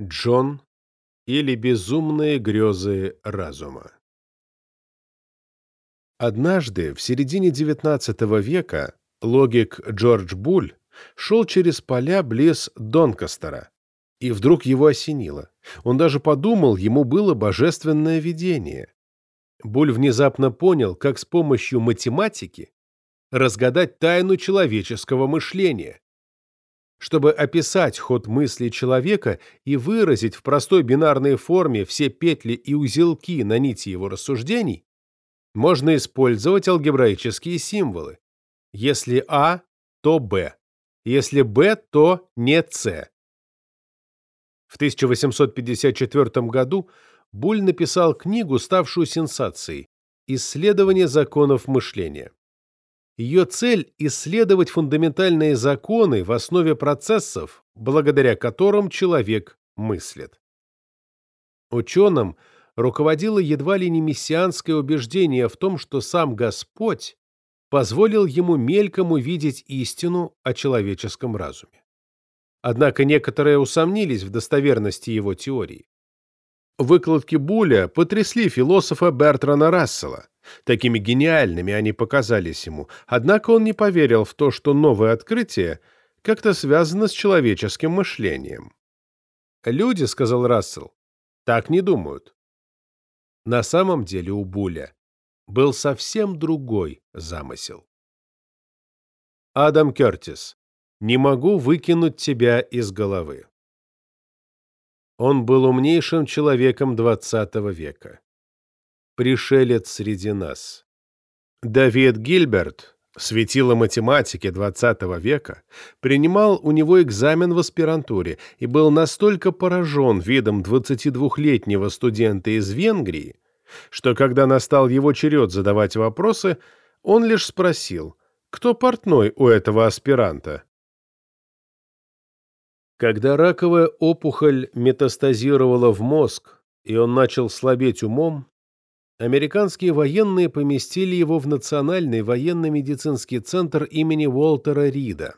Джон или безумные грезы разума. Однажды, в середине XIX века, логик Джордж Буль шел через поля близ Донкастера, и вдруг его осенило. Он даже подумал, ему было божественное видение. Буль внезапно понял, как с помощью математики разгадать тайну человеческого мышления. Чтобы описать ход мысли человека и выразить в простой бинарной форме все петли и узелки на нити его рассуждений, можно использовать алгебраические символы. Если А, то Б. Если Б, то не С. В 1854 году Буль написал книгу, ставшую сенсацией «Исследование законов мышления». Ее цель – исследовать фундаментальные законы в основе процессов, благодаря которым человек мыслит. Ученым руководило едва ли не мессианское убеждение в том, что сам Господь позволил ему мельком увидеть истину о человеческом разуме. Однако некоторые усомнились в достоверности его теории. Выкладки Буля потрясли философа Бертрана Рассела. Такими гениальными они показались ему, однако он не поверил в то, что новое открытие как-то связано с человеческим мышлением. «Люди, — сказал Рассел, — так не думают». На самом деле у Буля был совсем другой замысел. Адам Кертис. Не могу выкинуть тебя из головы. Он был умнейшим человеком XX века. Пришелец среди нас. Давид Гильберт, светило математики XX века, принимал у него экзамен в аспирантуре и был настолько поражен видом 22-летнего студента из Венгрии, что когда настал его черед задавать вопросы, он лишь спросил, кто портной у этого аспиранта. Когда раковая опухоль метастазировала в мозг, и он начал слабеть умом, американские военные поместили его в Национальный военно-медицинский центр имени Уолтера Рида.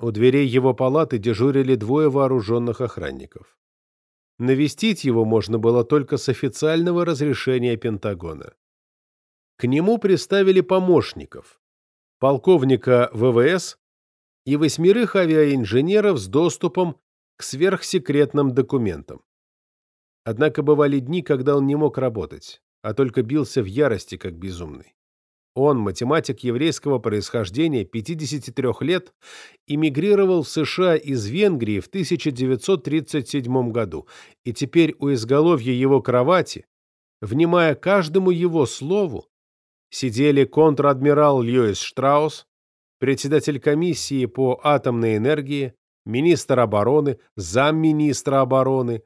У дверей его палаты дежурили двое вооруженных охранников. Навестить его можно было только с официального разрешения Пентагона. К нему приставили помощников, полковника ВВС и восьмерых авиаинженеров с доступом к сверхсекретным документам. Однако бывали дни, когда он не мог работать, а только бился в ярости, как безумный. Он, математик еврейского происхождения, 53 лет, эмигрировал в США из Венгрии в 1937 году, и теперь у изголовья его кровати, внимая каждому его слову, сидели контр-адмирал Льюис Штраус, председатель комиссии по атомной энергии, министр обороны, замминистра обороны,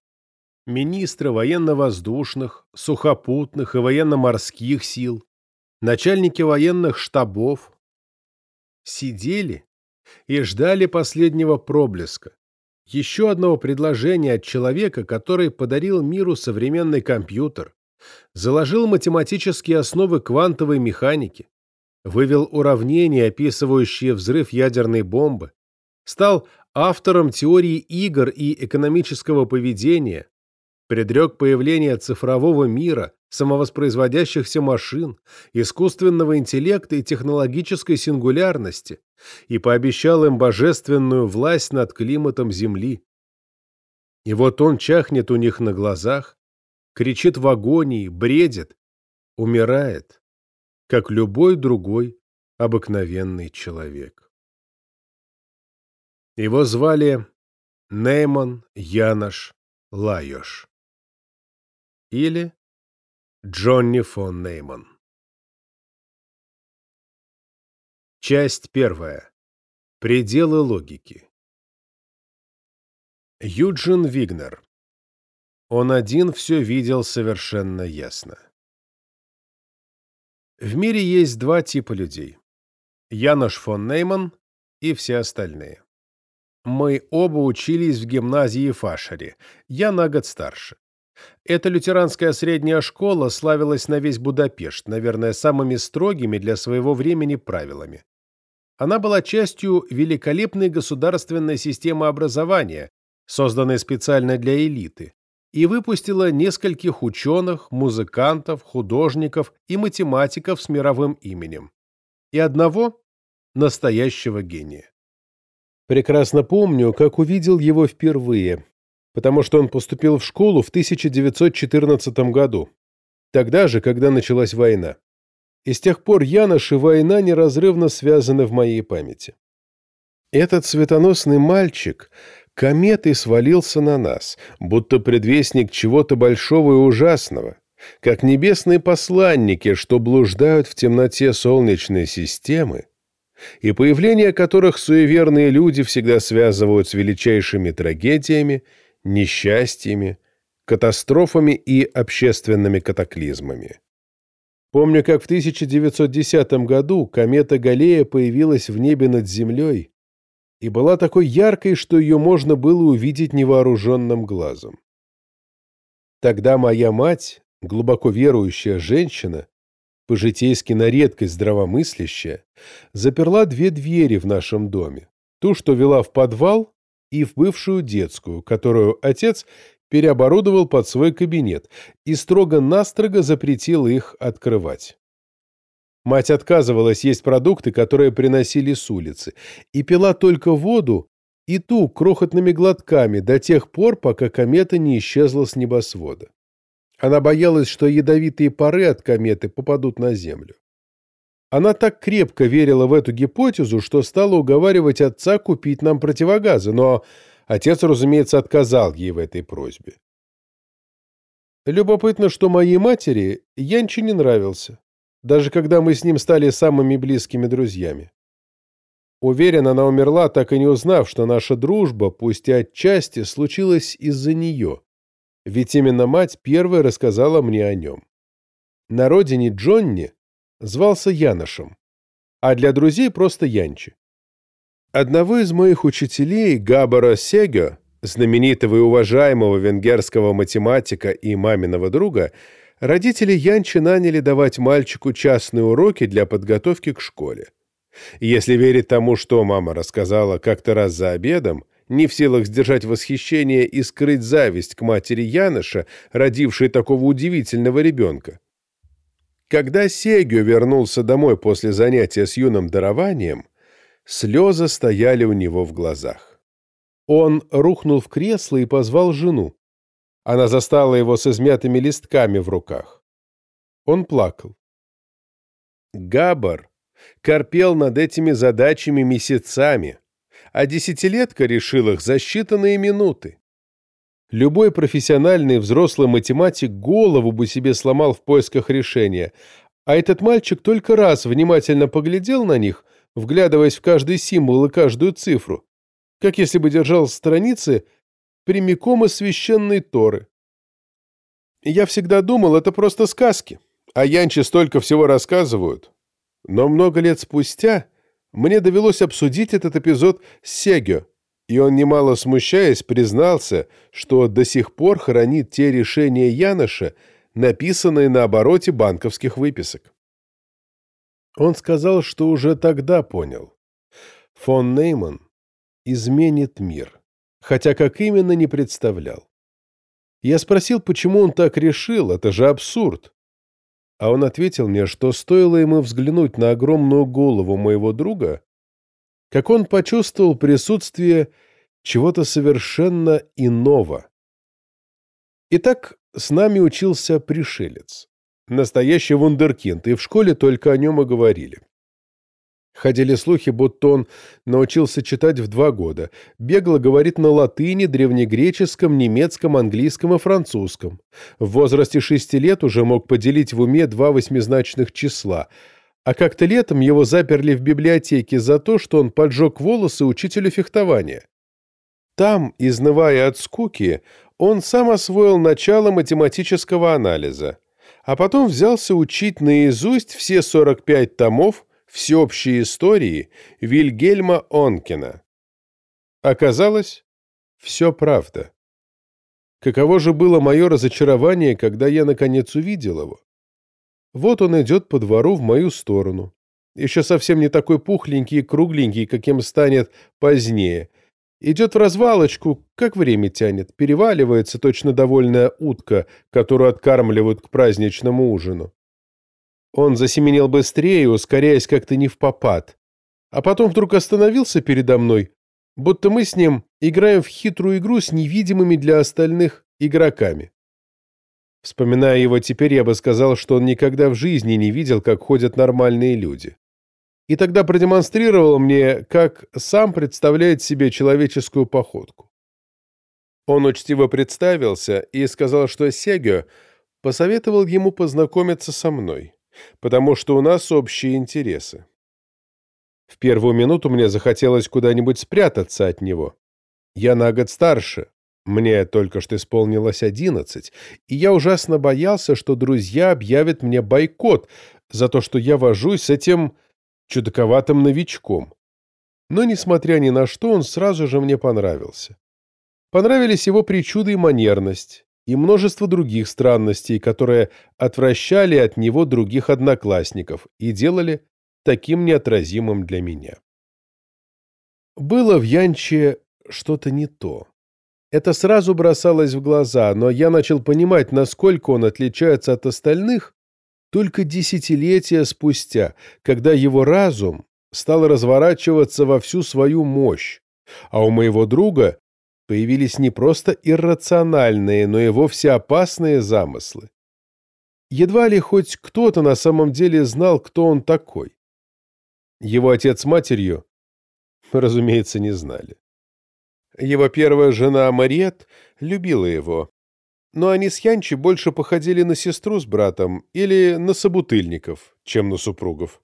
министры военно-воздушных, сухопутных и военно-морских сил, начальники военных штабов. Сидели и ждали последнего проблеска, еще одного предложения от человека, который подарил миру современный компьютер, заложил математические основы квантовой механики, вывел уравнения, описывающие взрыв ядерной бомбы, стал автором теории игр и экономического поведения, предрек появление цифрового мира, самовоспроизводящихся машин, искусственного интеллекта и технологической сингулярности и пообещал им божественную власть над климатом Земли. И вот он чахнет у них на глазах, кричит в агонии, бредит, умирает как любой другой обыкновенный человек. Его звали Нейман Янош Лайош или Джонни фон Нейман. Часть первая. Пределы логики. Юджин Вигнер. Он один все видел совершенно ясно. В мире есть два типа людей. Янош фон Нейман и все остальные. Мы оба учились в гимназии Фашере, я на год старше. Эта лютеранская средняя школа славилась на весь Будапешт, наверное, самыми строгими для своего времени правилами. Она была частью великолепной государственной системы образования, созданной специально для элиты, и выпустила нескольких ученых, музыкантов, художников и математиков с мировым именем. И одного настоящего гения. Прекрасно помню, как увидел его впервые, потому что он поступил в школу в 1914 году, тогда же, когда началась война. И с тех пор Янош и война неразрывно связаны в моей памяти. Этот светоносный мальчик кометой свалился на нас, будто предвестник чего-то большого и ужасного, как небесные посланники, что блуждают в темноте Солнечной системы, и появление которых суеверные люди всегда связывают с величайшими трагедиями, несчастьями, катастрофами и общественными катаклизмами. Помню, как в 1910 году комета Галлея появилась в небе над Землей и была такой яркой, что ее можно было увидеть невооруженным глазом. Тогда моя мать, глубоко верующая женщина, по-житейски на редкость здравомыслящая, заперла две двери в нашем доме. Ту, что вела в подвал, и в бывшую детскую, которую отец переоборудовал под свой кабинет и строго-настрого запретил их открывать. Мать отказывалась есть продукты, которые приносили с улицы, и пила только воду и ту крохотными глотками до тех пор, пока комета не исчезла с небосвода. Она боялась, что ядовитые пары от кометы попадут на Землю. Она так крепко верила в эту гипотезу, что стала уговаривать отца купить нам противогазы, но отец, разумеется, отказал ей в этой просьбе. Любопытно, что моей матери Янчи не нравился, даже когда мы с ним стали самыми близкими друзьями. Уверен, она умерла, так и не узнав, что наша дружба, пусть и отчасти, случилась из-за нее ведь именно мать первая рассказала мне о нем. На родине Джонни звался Яношем, а для друзей просто Янчи. Одного из моих учителей, Габара Сегё, знаменитого и уважаемого венгерского математика и маминого друга, родители Янчи наняли давать мальчику частные уроки для подготовки к школе. Если верить тому, что мама рассказала как-то раз за обедом, не в силах сдержать восхищение и скрыть зависть к матери Яноша, родившей такого удивительного ребенка. Когда Сегю вернулся домой после занятия с юным дарованием, слезы стояли у него в глазах. Он рухнул в кресло и позвал жену. Она застала его с измятыми листками в руках. Он плакал. Габар корпел над этими задачами месяцами, а десятилетка решил их за считанные минуты. Любой профессиональный взрослый математик голову бы себе сломал в поисках решения, а этот мальчик только раз внимательно поглядел на них, вглядываясь в каждый символ и каждую цифру, как если бы держал страницы прямиком из священной Торы. Я всегда думал, это просто сказки, а Янчи столько всего рассказывают. Но много лет спустя мне довелось обсудить этот эпизод с Сегё, и он, немало смущаясь, признался, что до сих пор хранит те решения Яноша, написанные на обороте банковских выписок. Он сказал, что уже тогда понял. Фон Нейман изменит мир, хотя как именно не представлял. Я спросил, почему он так решил, это же абсурд а он ответил мне, что стоило ему взглянуть на огромную голову моего друга, как он почувствовал присутствие чего-то совершенно иного. Итак, с нами учился пришелец. Настоящий вундеркинд, и в школе только о нем и говорили. Ходили слухи, будто он научился читать в два года. Бегло говорит на латыни, древнегреческом, немецком, английском и французском. В возрасте шести лет уже мог поделить в уме два восьмизначных числа. А как-то летом его заперли в библиотеке за то, что он поджег волосы учителю фехтования. Там, изнывая от скуки, он сам освоил начало математического анализа, а потом взялся учить наизусть все 45 томов, всеобщей истории Вильгельма Онкина. Оказалось, все правда. Каково же было мое разочарование, когда я наконец увидел его. Вот он идет по двору в мою сторону. Еще совсем не такой пухленький и кругленький, каким станет позднее. Идет в развалочку, как время тянет, переваливается точно довольная утка, которую откармливают к праздничному ужину. Он засеменил быстрее, ускоряясь как-то не в попад. А потом вдруг остановился передо мной, будто мы с ним играем в хитрую игру с невидимыми для остальных игроками. Вспоминая его теперь, я бы сказал, что он никогда в жизни не видел, как ходят нормальные люди. И тогда продемонстрировал мне, как сам представляет себе человеческую походку. Он учтиво представился и сказал, что Сегё посоветовал ему познакомиться со мной, потому что у нас общие интересы. В первую минуту мне захотелось куда-нибудь спрятаться от него. Я на год старше, мне только что исполнилось одиннадцать, и я ужасно боялся, что друзья объявят мне бойкот за то, что я вожусь с этим чудаковатым новичком. Но, несмотря ни на что, он сразу же мне понравился. Понравились его причуды и манерность, и множество других странностей, которые отвращали от него других одноклассников и делали таким неотразимым для меня. Было в Янче что-то не то. Это сразу бросалось в глаза, но я начал понимать, насколько он отличается от остальных только десятилетия спустя, когда его разум стал разворачиваться во всю свою мощь, а у моего друга появились не просто иррациональные, но и вовсе опасные замыслы. Едва ли хоть кто-то на самом деле знал, кто он такой. Его отец с матерью, разумеется, не знали. Его первая жена Мариет любила его, но они с Янчи больше походили на сестру с братом или на собутыльников, чем на супругов.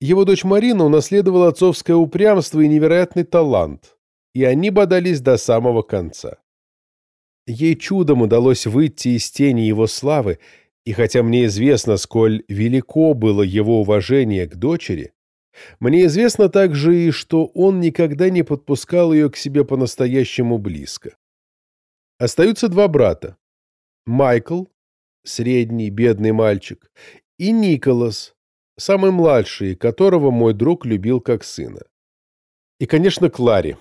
Его дочь Марина унаследовала отцовское упрямство и невероятный талант, и они бодались до самого конца. Ей чудом удалось выйти из тени его славы, и хотя мне известно, сколь велико было его уважение к дочери, мне известно также и, что он никогда не подпускал ее к себе по-настоящему близко. Остаются два брата. Майкл, средний, бедный мальчик, и Николас, самый младший, которого мой друг любил как сына. И, конечно, Клари.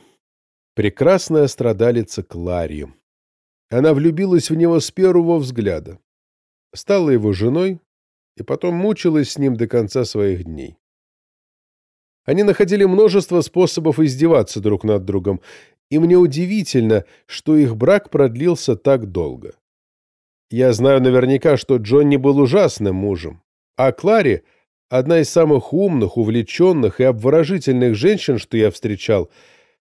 Прекрасная страдалица Клари. Она влюбилась в него с первого взгляда. Стала его женой и потом мучилась с ним до конца своих дней. Они находили множество способов издеваться друг над другом, и мне удивительно, что их брак продлился так долго. Я знаю наверняка, что Джонни был ужасным мужем, а Клари — одна из самых умных, увлеченных и обворожительных женщин, что я встречал,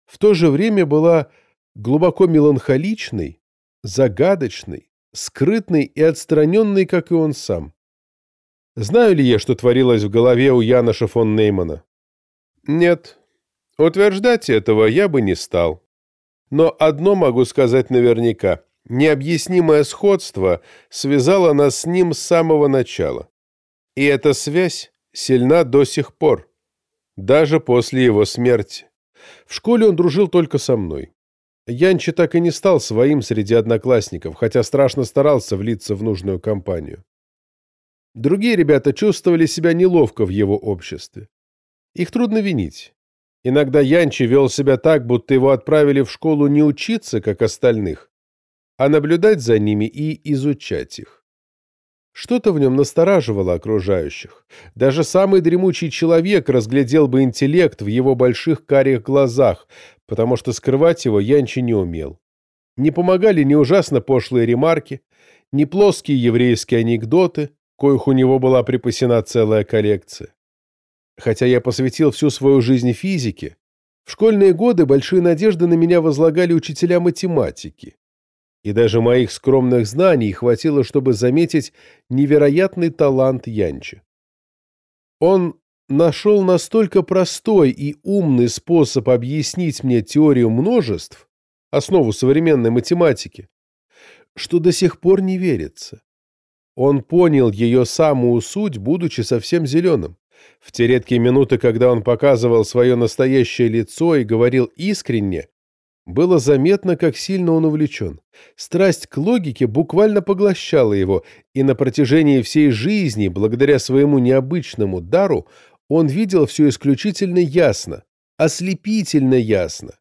в то же время была глубоко меланхоличной, загадочной, скрытной и отстраненной, как и он сам. Знаю ли я, что творилось в голове у Яноша фон Неймана? Нет, утверждать этого я бы не стал. Но одно могу сказать наверняка. Необъяснимое сходство связало нас с ним с самого начала. И эта связь сильна до сих пор, даже после его смерти. В школе он дружил только со мной. Янчи так и не стал своим среди одноклассников, хотя страшно старался влиться в нужную компанию. Другие ребята чувствовали себя неловко в его обществе. Их трудно винить. Иногда Янчи вел себя так, будто его отправили в школу не учиться, как остальных, а наблюдать за ними и изучать их. Что-то в нем настораживало окружающих. Даже самый дремучий человек разглядел бы интеллект в его больших карих глазах, потому что скрывать его Янчи не умел. Не помогали ни ужасно пошлые ремарки, ни плоские еврейские анекдоты, коих у него была припасена целая коллекция. Хотя я посвятил всю свою жизнь физике, в школьные годы большие надежды на меня возлагали учителя математики. И даже моих скромных знаний хватило, чтобы заметить невероятный талант Янчи. Он нашел настолько простой и умный способ объяснить мне теорию множеств, основу современной математики, что до сих пор не верится. Он понял ее самую суть, будучи совсем зеленым. В те редкие минуты, когда он показывал свое настоящее лицо и говорил искренне, было заметно, как сильно он увлечен. Страсть к логике буквально поглощала его, и на протяжении всей жизни, благодаря своему необычному дару, он видел все исключительно ясно, ослепительно ясно.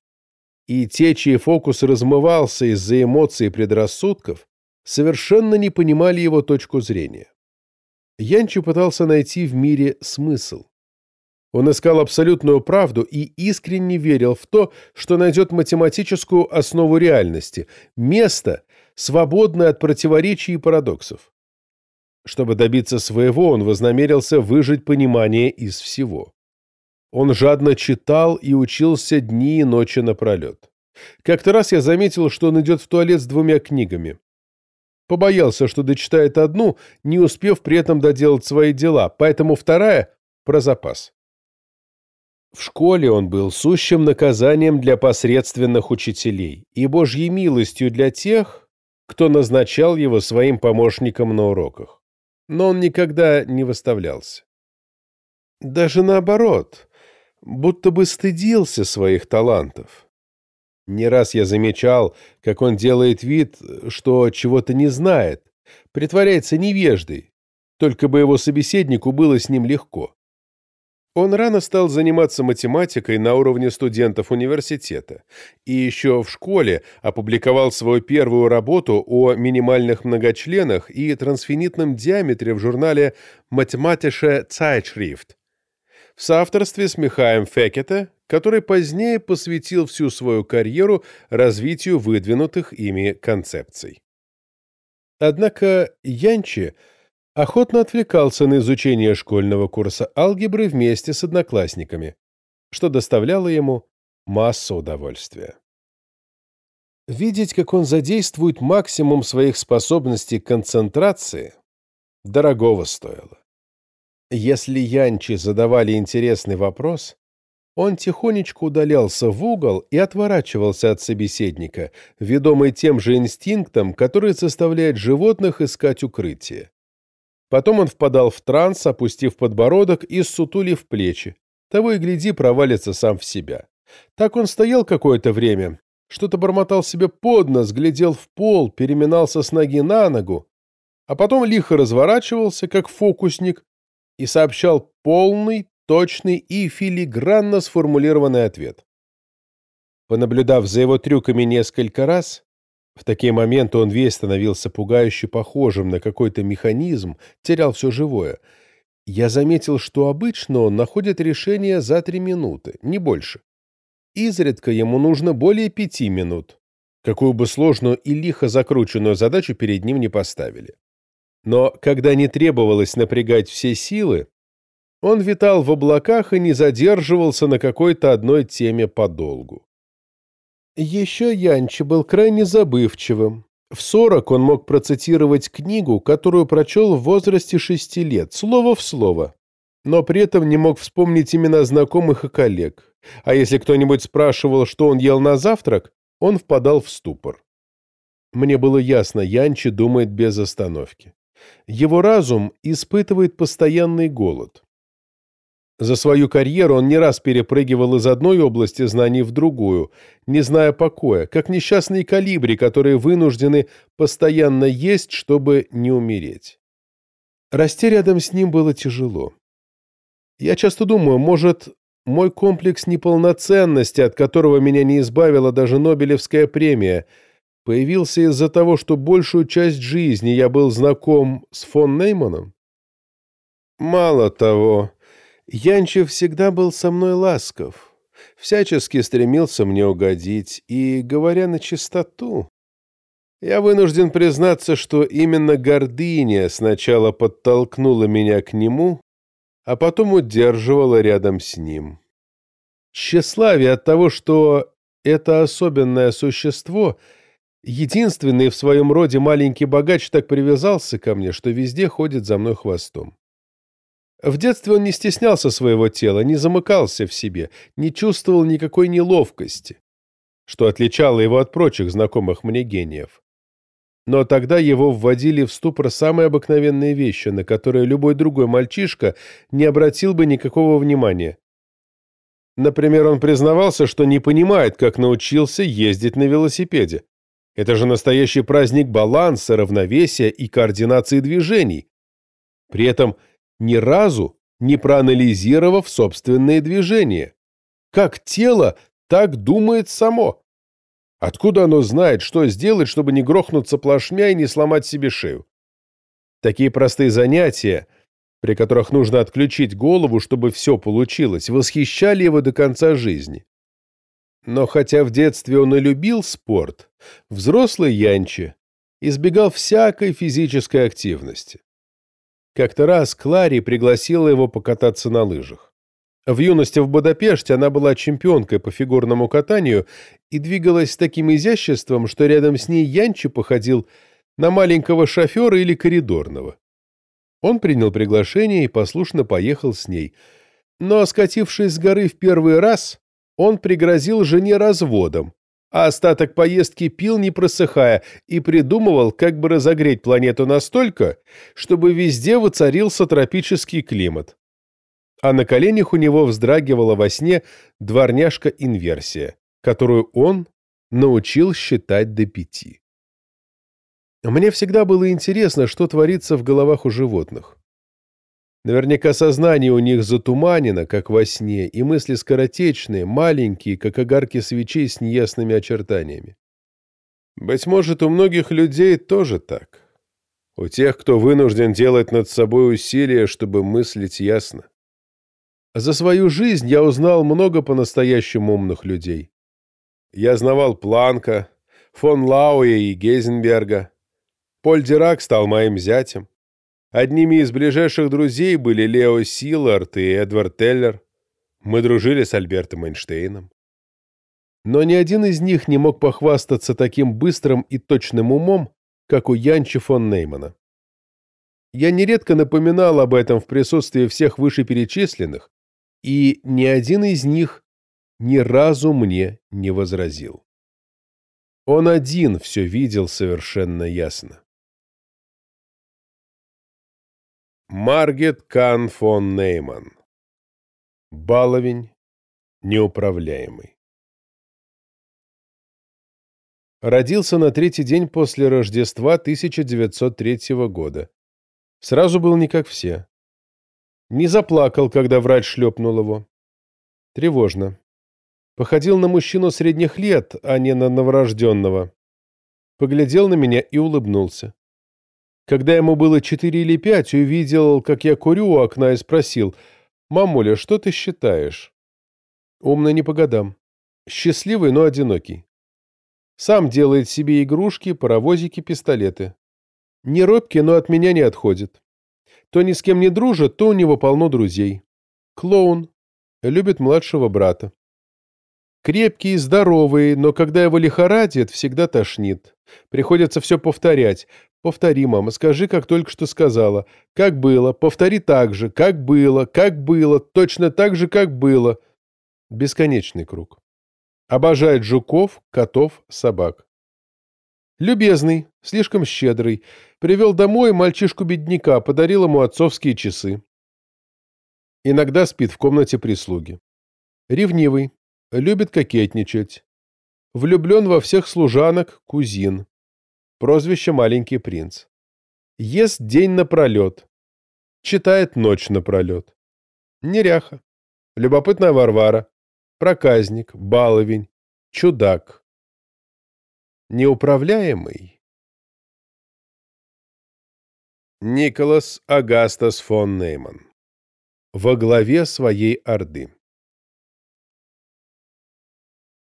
и те, чей фокус размывался из-за эмоций и предрассудков, совершенно не понимали его точку зрения. Янчи пытался найти в мире смысл. Он искал абсолютную правду и искренне верил в то, что найдет математическую основу реальности, место, свободное от противоречий и парадоксов. Чтобы добиться своего, он вознамерился выжить понимание из всего. Он жадно читал и учился дни и ночи напролет. Как-то раз я заметил, что он идет в туалет с двумя книгами. Побоялся, что дочитает одну, не успев при этом доделать свои дела, поэтому вторая — про запас. В школе он был сущим наказанием для посредственных учителей и божьей милостью для тех, кто назначал его своим помощником на уроках. Но он никогда не выставлялся. Даже наоборот, будто бы стыдился своих талантов. Не раз я замечал, как он делает вид, что чего-то не знает, притворяется невеждой, только бы его собеседнику было с ним легко. Он рано стал заниматься математикой на уровне студентов университета и еще в школе опубликовал свою первую работу о минимальных многочленах и трансфинитном диаметре в журнале «Mathematische Zeitschrift» в соавторстве с Михаем Фекете, который позднее посвятил всю свою карьеру развитию выдвинутых ими концепций. Однако Янчи – охотно отвлекался на изучение школьного курса алгебры вместе с одноклассниками, что доставляло ему массу удовольствия. Видеть, как он задействует максимум своих способностей к концентрации, дорогого стоило. Если Янчи задавали интересный вопрос, он тихонечко удалялся в угол и отворачивался от собеседника, ведомый тем же инстинктом, который заставляет животных искать укрытие. Потом он впадал в транс, опустив подбородок и ссутулив плечи. Того и гляди, провалится сам в себя. Так он стоял какое-то время, что-то бормотал себе под нос, глядел в пол, переминался с ноги на ногу, а потом лихо разворачивался, как фокусник, и сообщал полный, точный и филигранно сформулированный ответ. Понаблюдав за его трюками несколько раз, в такие моменты он весь становился пугающе похожим на какой-то механизм, терял все живое. Я заметил, что обычно он находит решение за три минуты, не больше. Изредка ему нужно более пяти минут, какую бы сложную и лихо закрученную задачу перед ним не поставили. Но когда не требовалось напрягать все силы, он витал в облаках и не задерживался на какой-то одной теме подолгу. Еще Янчи был крайне забывчивым. В сорок он мог процитировать книгу, которую прочел в возрасте шести лет, слово в слово, но при этом не мог вспомнить имена знакомых и коллег. А если кто-нибудь спрашивал, что он ел на завтрак, он впадал в ступор. Мне было ясно, Янчи думает без остановки. Его разум испытывает постоянный голод. За свою карьеру он не раз перепрыгивал из одной области знаний в другую, не зная покоя, как несчастные калибри, которые вынуждены постоянно есть, чтобы не умереть. Расти рядом с ним было тяжело. Я часто думаю, может, мой комплекс неполноценности, от которого меня не избавила даже Нобелевская премия, появился из-за того, что большую часть жизни я был знаком с фон Нейманом? Мало того, Янчев всегда был со мной ласков, всячески стремился мне угодить, и, говоря на чистоту, я вынужден признаться, что именно гордыня сначала подтолкнула меня к нему, а потом удерживала рядом с ним. Тщеславие от того, что это особенное существо, единственный в своем роде маленький богач, так привязался ко мне, что везде ходит за мной хвостом. В детстве он не стеснялся своего тела, не замыкался в себе, не чувствовал никакой неловкости, что отличало его от прочих знакомых мне гениев. Но тогда его вводили в ступор самые обыкновенные вещи, на которые любой другой мальчишка не обратил бы никакого внимания. Например, он признавался, что не понимает, как научился ездить на велосипеде. Это же настоящий праздник баланса, равновесия и координации движений. При этом ни разу не проанализировав собственные движения. Как тело так думает само. Откуда оно знает, что сделать, чтобы не грохнуться плашмя и не сломать себе шею? Такие простые занятия, при которых нужно отключить голову, чтобы все получилось, восхищали его до конца жизни. Но хотя в детстве он и любил спорт, взрослый Янчи избегал всякой физической активности. Как-то раз Клари пригласила его покататься на лыжах. В юности в Будапеште она была чемпионкой по фигурному катанию и двигалась с таким изяществом, что рядом с ней Янчи походил на маленького шофера или коридорного. Он принял приглашение и послушно поехал с ней. Но, скатившись с горы в первый раз, он пригрозил жене разводом, а остаток поездки пил, не просыхая, и придумывал, как бы разогреть планету настолько, чтобы везде воцарился тропический климат а на коленях у него вздрагивала во сне дворняжка-инверсия, которую он научил считать до пяти. Мне всегда было интересно, что творится в головах у животных. Наверняка сознание у них затуманено, как во сне, и мысли скоротечные, маленькие, как огарки свечей с неясными очертаниями. Быть может, у многих людей тоже так. У тех, кто вынужден делать над собой усилия, чтобы мыслить ясно. За свою жизнь я узнал много по-настоящему умных людей. Я знавал Планка, фон Лауэ и Гейзенберга. Поль Дирак стал моим зятем. Одними из ближайших друзей были Лео Силард и Эдвард Теллер. Мы дружили с Альбертом Эйнштейном. Но ни один из них не мог похвастаться таким быстрым и точным умом, как у Янчи фон Неймана. Я нередко напоминал об этом в присутствии всех вышеперечисленных, и ни один из них ни разу мне не возразил. Он один все видел совершенно ясно. Маргет Кан фон Нейман Баловень неуправляемый Родился на третий день после Рождества 1903 года. Сразу был не как все. Не заплакал, когда врач шлепнул его. Тревожно. Походил на мужчину средних лет, а не на новорожденного. Поглядел на меня и улыбнулся. Когда ему было четыре или пять, увидел, как я курю у окна и спросил, «Мамуля, что ты считаешь?» Умный не по годам. Счастливый, но одинокий. Сам делает себе игрушки, паровозики, пистолеты. Не робкий, но от меня не отходит. То ни с кем не дружит, то у него полно друзей. Клоун. Любит младшего брата. Крепкий, здоровый, но когда его лихорадит, всегда тошнит. Приходится все повторять. Повтори, мама, скажи, как только что сказала. Как было, повтори так же, как было, как было, точно так же, как было. Бесконечный круг. Обожает жуков, котов, собак. Любезный, слишком щедрый. Привел домой мальчишку-бедняка, подарил ему отцовские часы. Иногда спит в комнате прислуги. Ревнивый, любит кокетничать. Влюблен во всех служанок, кузин. Прозвище «Маленький принц». Ест день напролет. Читает ночь напролет. Неряха. Любопытная Варвара. Проказник, баловень, чудак неуправляемый. Николас Агастас фон Нейман во главе своей Орды.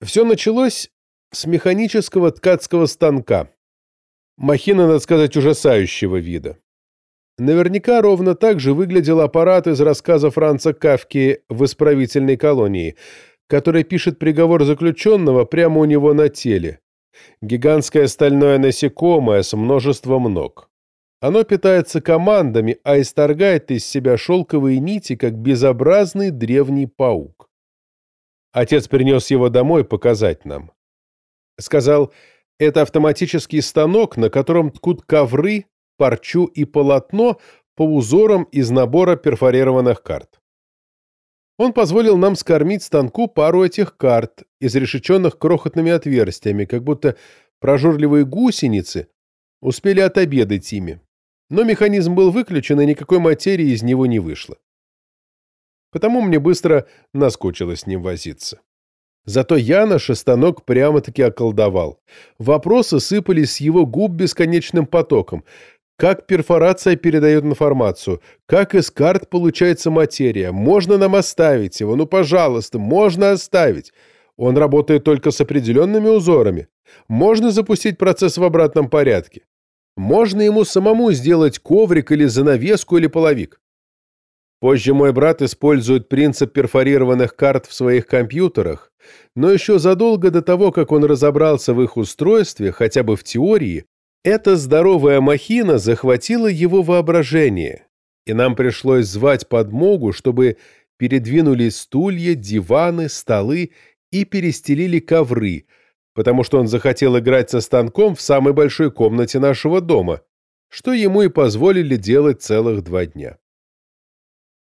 Все началось с механического ткацкого станка. Махина, надо сказать, ужасающего вида. Наверняка ровно так же выглядел аппарат из рассказа Франца Кавки в исправительной колонии, который пишет приговор заключенного прямо у него на теле, Гигантское стальное насекомое с множеством ног. Оно питается командами, а исторгает из себя шелковые нити, как безобразный древний паук. Отец принес его домой показать нам. Сказал, это автоматический станок, на котором ткут ковры, парчу и полотно по узорам из набора перфорированных карт. Он позволил нам скормить станку пару этих карт, изрешеченных крохотными отверстиями, как будто прожорливые гусеницы успели отобедать ими. Но механизм был выключен, и никакой материи из него не вышло. Потому мне быстро наскучило с ним возиться. Зато Яноша станок прямо-таки околдовал. Вопросы сыпались с его губ бесконечным потоком. Как перфорация передает информацию? Как из карт получается материя? Можно нам оставить его? Ну, пожалуйста, можно оставить. Он работает только с определенными узорами. Можно запустить процесс в обратном порядке. Можно ему самому сделать коврик или занавеску или половик. Позже мой брат использует принцип перфорированных карт в своих компьютерах, но еще задолго до того, как он разобрался в их устройстве, хотя бы в теории, эта здоровая махина захватила его воображение, и нам пришлось звать подмогу, чтобы передвинули стулья, диваны, столы и перестелили ковры, потому что он захотел играть со станком в самой большой комнате нашего дома, что ему и позволили делать целых два дня.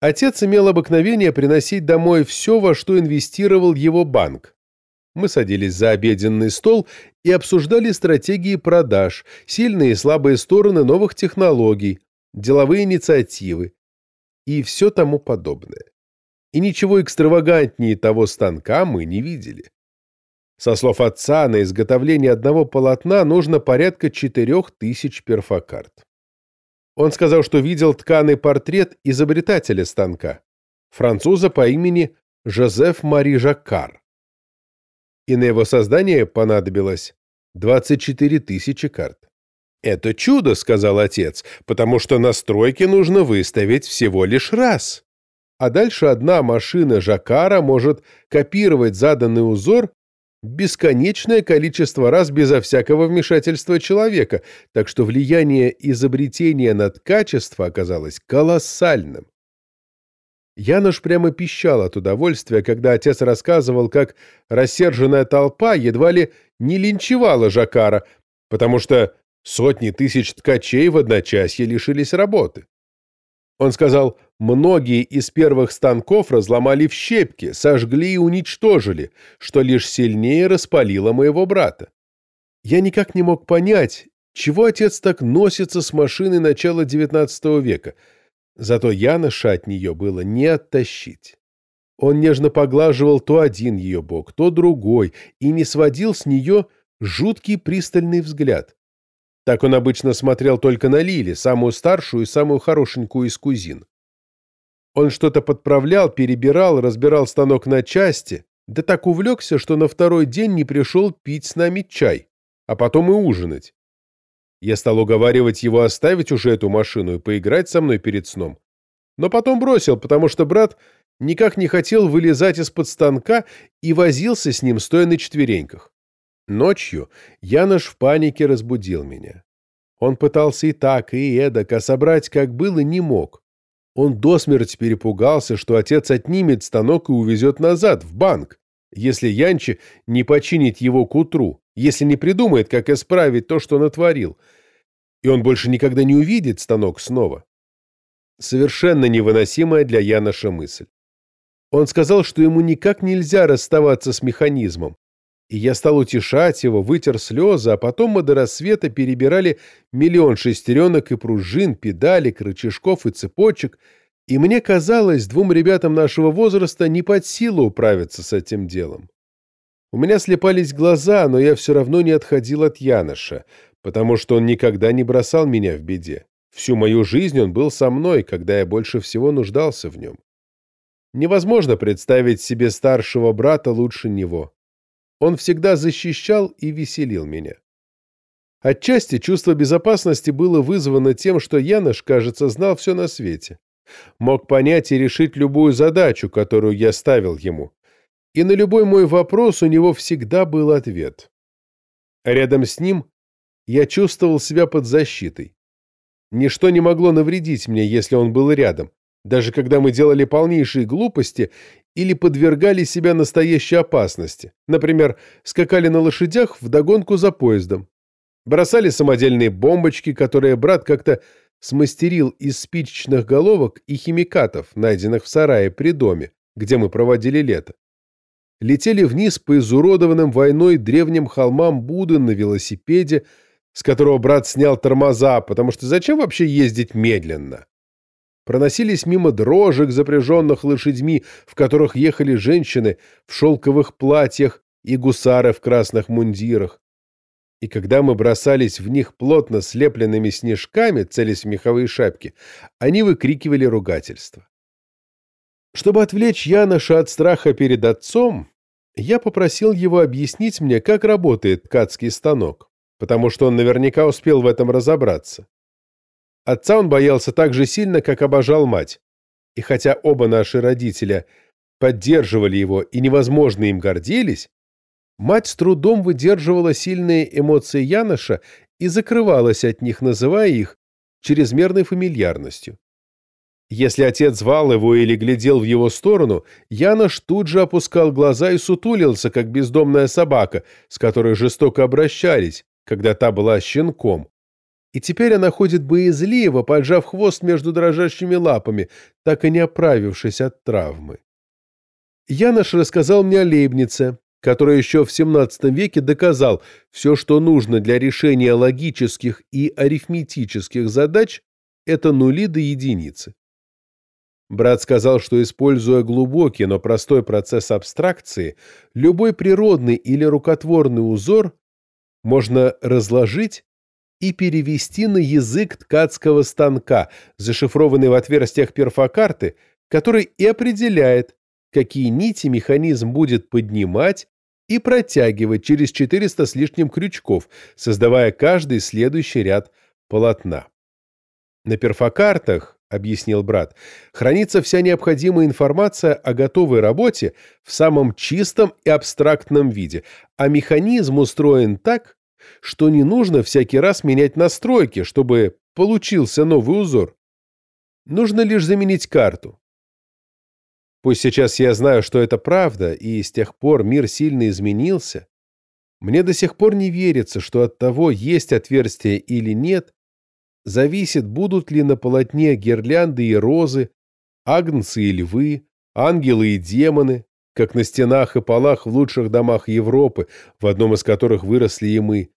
Отец имел обыкновение приносить домой все, во что инвестировал его банк. Мы садились за обеденный стол и обсуждали стратегии продаж, сильные и слабые стороны новых технологий, деловые инициативы и все тому подобное. И ничего экстравагантнее того станка мы не видели. Со слов отца, на изготовление одного полотна нужно порядка четырех тысяч перфокарт. Он сказал, что видел тканый портрет изобретателя станка, француза по имени Жозеф Мари Жаккар. И на его создание понадобилось 24 тысячи карт. «Это чудо», — сказал отец, «потому что настройки нужно выставить всего лишь раз. А дальше одна машина Жакара может копировать заданный узор бесконечное количество раз безо всякого вмешательства человека, так что влияние изобретения над качеством оказалось колоссальным. Янош прямо пищал от удовольствия, когда отец рассказывал, как рассерженная толпа едва ли не линчевала Жакара, потому что сотни тысяч ткачей в одночасье лишились работы. Он сказал, многие из первых станков разломали в щепки, сожгли и уничтожили, что лишь сильнее распалило моего брата. Я никак не мог понять, чего отец так носится с машиной начала XIX века, зато Яноша от нее было не оттащить. Он нежно поглаживал то один ее бок, то другой, и не сводил с нее жуткий пристальный взгляд. Так он обычно смотрел только на Лили, самую старшую и самую хорошенькую из кузин. Он что-то подправлял, перебирал, разбирал станок на части, да так увлекся, что на второй день не пришел пить с нами чай, а потом и ужинать. Я стал уговаривать его оставить уже эту машину и поиграть со мной перед сном. Но потом бросил, потому что брат никак не хотел вылезать из-под станка и возился с ним, стоя на четвереньках. Ночью Янош в панике разбудил меня. Он пытался и так, и эдак, а собрать как было не мог. Он до смерти перепугался, что отец отнимет станок и увезет назад, в банк, если Янчи не починит его к утру, если не придумает, как исправить то, что натворил. И он больше никогда не увидит станок снова. Совершенно невыносимая для Яноша мысль. Он сказал, что ему никак нельзя расставаться с механизмом, и я стал утешать его, вытер слезы, а потом мы до рассвета перебирали миллион шестеренок и пружин, педалек, рычажков и цепочек, и мне казалось, двум ребятам нашего возраста не под силу управиться с этим делом. У меня слепались глаза, но я все равно не отходил от Яноша, потому что он никогда не бросал меня в беде. Всю мою жизнь он был со мной, когда я больше всего нуждался в нем. Невозможно представить себе старшего брата лучше него. Он всегда защищал и веселил меня. Отчасти чувство безопасности было вызвано тем, что Янош, кажется, знал все на свете. Мог понять и решить любую задачу, которую я ставил ему. И на любой мой вопрос у него всегда был ответ. Рядом с ним я чувствовал себя под защитой. Ничто не могло навредить мне, если он был рядом, даже когда мы делали полнейшие глупости или подвергали себя настоящей опасности, например, скакали на лошадях в догонку за поездом, бросали самодельные бомбочки, которые брат как-то смастерил из спичечных головок и химикатов, найденных в сарае при доме, где мы проводили лето. Летели вниз по изуродованным войной древним холмам Буды на велосипеде, с которого брат снял тормоза, потому что зачем вообще ездить медленно? Проносились мимо дрожек, запряженных лошадьми, в которых ехали женщины в шелковых платьях и гусары в красных мундирах. И когда мы бросались в них плотно слепленными снежками, целясь в меховые шапки, они выкрикивали ругательства. Чтобы отвлечь Яноша от страха перед отцом, я попросил его объяснить мне, как работает ткацкий станок, потому что он наверняка успел в этом разобраться. Отца он боялся так же сильно, как обожал мать. И хотя оба наши родителя поддерживали его и невозможно им гордились, мать с трудом выдерживала сильные эмоции Яноша и закрывалась от них, называя их чрезмерной фамильярностью. Если отец звал его или глядел в его сторону, Янош тут же опускал глаза и сутулился, как бездомная собака, с которой жестоко обращались, когда та была щенком. И теперь она ходит боязливо, поджав хвост между дрожащими лапами, так и не оправившись от травмы. Янош рассказал мне о Лейбнице, который еще в XVII веке доказал, все, что нужно для решения логических и арифметических задач, это нули до единицы. Брат сказал, что, используя глубокий, но простой процесс абстракции, любой природный или рукотворный узор можно разложить и перевести на язык ткацкого станка, зашифрованный в отверстиях перфокарты, который и определяет, какие нити механизм будет поднимать и протягивать через 400 с лишним крючков, создавая каждый следующий ряд полотна. На перфокартах, объяснил брат, хранится вся необходимая информация о готовой работе в самом чистом и абстрактном виде, а механизм устроен так, что не нужно всякий раз менять настройки, чтобы получился новый узор. Нужно лишь заменить карту. Пусть сейчас я знаю, что это правда, и с тех пор мир сильно изменился, мне до сих пор не верится, что от того, есть отверстие или нет, зависит, будут ли на полотне гирлянды и розы, агнцы и львы, ангелы и демоны, как на стенах и полах в лучших домах Европы, в одном из которых выросли и мы,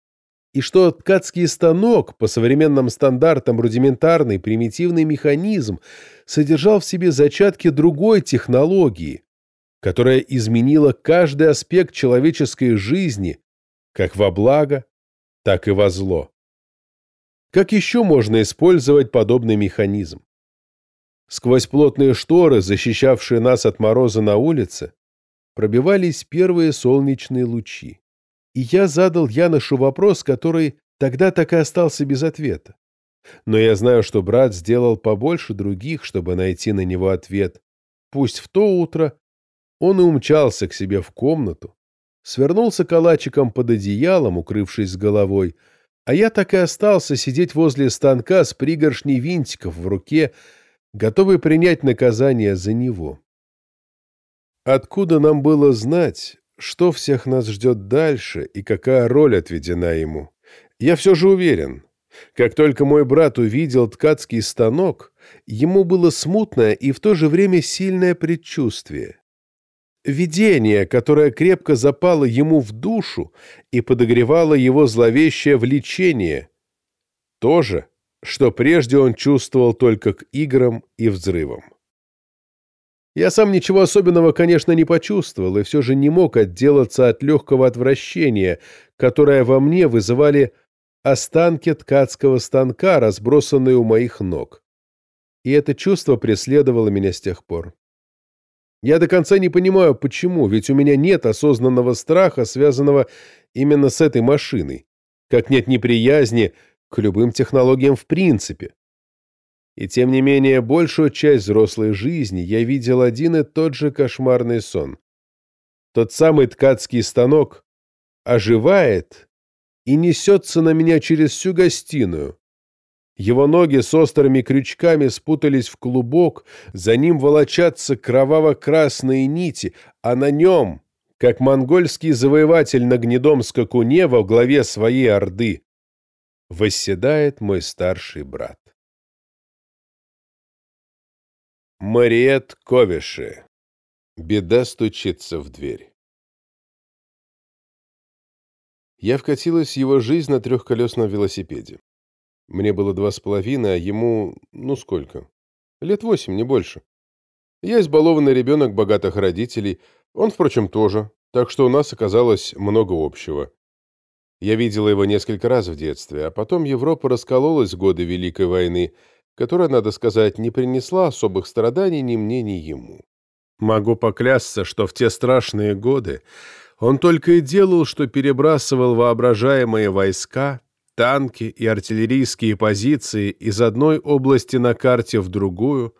и что ткацкий станок, по современным стандартам рудиментарный, примитивный механизм, содержал в себе зачатки другой технологии, которая изменила каждый аспект человеческой жизни, как во благо, так и во зло. Как еще можно использовать подобный механизм? Сквозь плотные шторы, защищавшие нас от мороза на улице, пробивались первые солнечные лучи. И я задал Яношу вопрос, который тогда так и остался без ответа. Но я знаю, что брат сделал побольше других, чтобы найти на него ответ. Пусть в то утро он и умчался к себе в комнату, свернулся калачиком под одеялом, укрывшись с головой, а я так и остался сидеть возле станка с пригоршней винтиков в руке, готовый принять наказание за него. Откуда нам было знать, что всех нас ждет дальше и какая роль отведена ему? Я все же уверен, как только мой брат увидел ткацкий станок, ему было смутное и в то же время сильное предчувствие. Видение, которое крепко запало ему в душу и подогревало его зловещее влечение. То же, что прежде он чувствовал только к играм и взрывам. Я сам ничего особенного, конечно, не почувствовал, и все же не мог отделаться от легкого отвращения, которое во мне вызывали останки ткацкого станка, разбросанные у моих ног. И это чувство преследовало меня с тех пор. Я до конца не понимаю, почему, ведь у меня нет осознанного страха, связанного именно с этой машиной, как нет неприязни к любым технологиям в принципе. И тем не менее, большую часть взрослой жизни я видел один и тот же кошмарный сон. Тот самый ткацкий станок оживает и несется на меня через всю гостиную, его ноги с острыми крючками спутались в клубок, за ним волочатся кроваво-красные нити, а на нем, как монгольский завоеватель на гнедом скакуне во главе своей орды, восседает мой старший брат. Мариет Ковиши. Беда стучится в дверь. Я вкатилась в его жизнь на трехколесном велосипеде. Мне было два с половиной, а ему... ну сколько? Лет восемь, не больше. Я избалованный ребенок богатых родителей, он, впрочем, тоже, так что у нас оказалось много общего. Я видела его несколько раз в детстве, а потом Европа раскололась в годы Великой войны, которая, надо сказать, не принесла особых страданий ни мне, ни ему. Могу поклясться, что в те страшные годы он только и делал, что перебрасывал воображаемые войска, танки и артиллерийские позиции из одной области на карте в другую,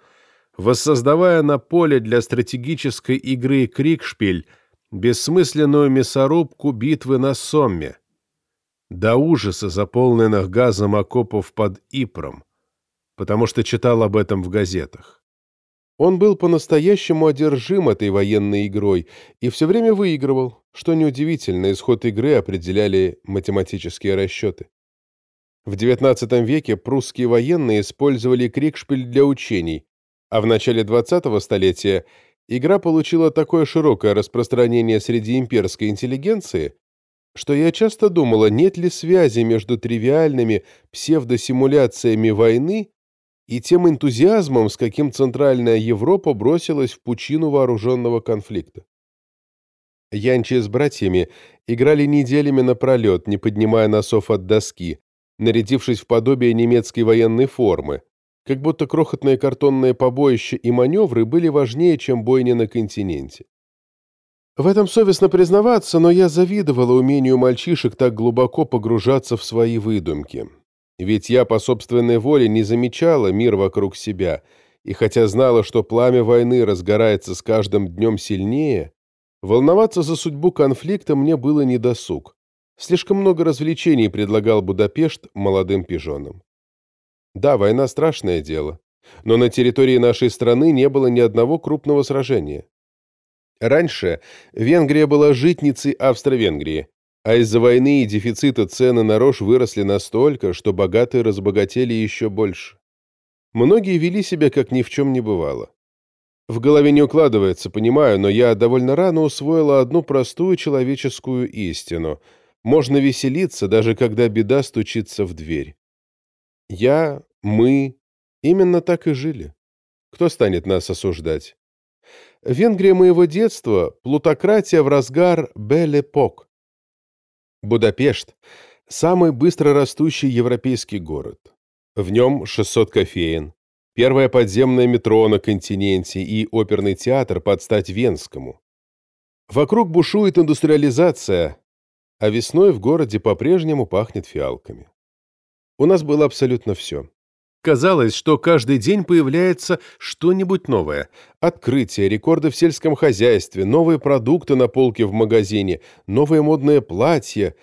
воссоздавая на поле для стратегической игры «Крикшпиль» бессмысленную мясорубку битвы на Сомме, до ужаса заполненных газом окопов под Ипром, потому что читал об этом в газетах. Он был по-настоящему одержим этой военной игрой и все время выигрывал, что неудивительно, исход игры определяли математические расчеты. В XIX веке прусские военные использовали крикшпиль для учений, а в начале XX столетия игра получила такое широкое распространение среди имперской интеллигенции, что я часто думала, нет ли связи между тривиальными псевдосимуляциями войны и тем энтузиазмом, с каким Центральная Европа бросилась в пучину вооруженного конфликта. Янчи с братьями играли неделями напролет, не поднимая носов от доски, нарядившись в подобие немецкой военной формы, как будто крохотные картонные побоища и маневры были важнее, чем бойни на континенте. В этом совестно признаваться, но я завидовала умению мальчишек так глубоко погружаться в свои выдумки. Ведь я по собственной воле не замечала мир вокруг себя, и хотя знала, что пламя войны разгорается с каждым днем сильнее, волноваться за судьбу конфликта мне было недосуг. Слишком много развлечений предлагал Будапешт молодым пижонам. Да, война – страшное дело, но на территории нашей страны не было ни одного крупного сражения. Раньше Венгрия была житницей Австро-Венгрии, а из-за войны и дефицита цены на рожь выросли настолько, что богатые разбогатели еще больше. Многие вели себя, как ни в чем не бывало. В голове не укладывается, понимаю, но я довольно рано усвоила одну простую человеческую истину. Можно веселиться, даже когда беда стучится в дверь. Я, мы, именно так и жили. Кто станет нас осуждать? Венгрия моего детства – плутократия в разгар Бель-Эпок. Будапешт – самый быстро растущий европейский город. В нем 600 кофеин, первое подземное метро на континенте и оперный театр под стать Венскому. Вокруг бушует индустриализация, а весной в городе по-прежнему пахнет фиалками. У нас было абсолютно все. Казалось, что каждый день появляется что-нибудь новое. Открытия, рекорды в сельском хозяйстве, новые продукты на полке в магазине, новые модные платья.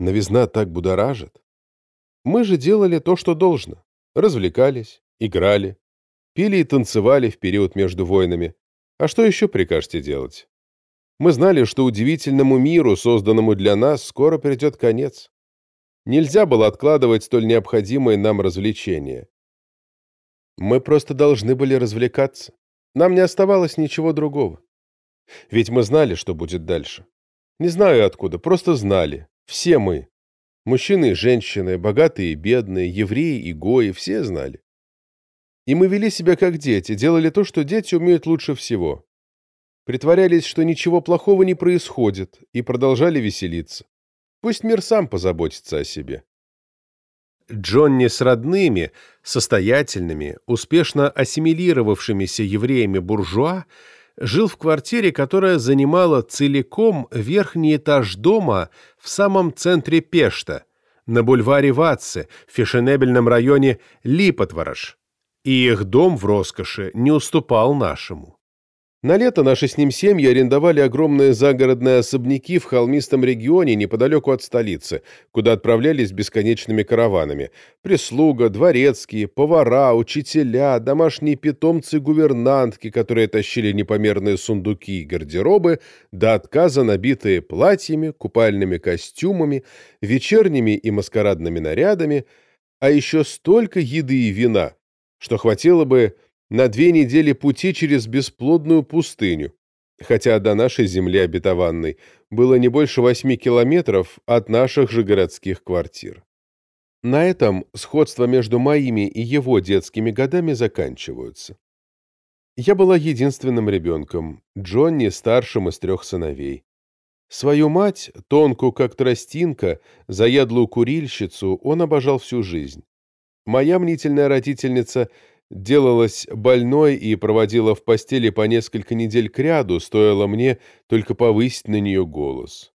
Новизна так будоражит. Мы же делали то, что должно. Развлекались, играли, пили и танцевали в период между войнами. А что еще прикажете делать? Мы знали, что удивительному миру, созданному для нас, скоро придет конец. Нельзя было откладывать столь необходимые нам развлечения. Мы просто должны были развлекаться. Нам не оставалось ничего другого. Ведь мы знали, что будет дальше. Не знаю откуда, просто знали. Все мы. Мужчины и женщины, богатые и бедные, евреи и гои, все знали. И мы вели себя как дети, делали то, что дети умеют лучше всего. Притворялись, что ничего плохого не происходит, и продолжали веселиться. Пусть мир сам позаботится о себе. Джонни с родными, состоятельными, успешно ассимилировавшимися евреями-буржуа, жил в квартире, которая занимала целиком верхний этаж дома в самом центре Пешта, на бульваре Ватце, в фешенебельном районе Липотворож, и их дом в роскоши не уступал нашему. На лето наши с ним семьи арендовали огромные загородные особняки в холмистом регионе неподалеку от столицы, куда отправлялись бесконечными караванами. Прислуга, дворецкие, повара, учителя, домашние питомцы-гувернантки, которые тащили непомерные сундуки и гардеробы, до отказа набитые платьями, купальными костюмами, вечерними и маскарадными нарядами, а еще столько еды и вина, что хватило бы на две недели пути через бесплодную пустыню, хотя до нашей земли обетованной было не больше восьми километров от наших же городских квартир. На этом сходство между моими и его детскими годами заканчиваются. Я была единственным ребенком, Джонни старшим из трех сыновей. Свою мать, тонкую как тростинка, заядлую курильщицу, он обожал всю жизнь. Моя мнительная родительница делалась больной и проводила в постели по несколько недель кряду, стоило мне только повысить на нее голос.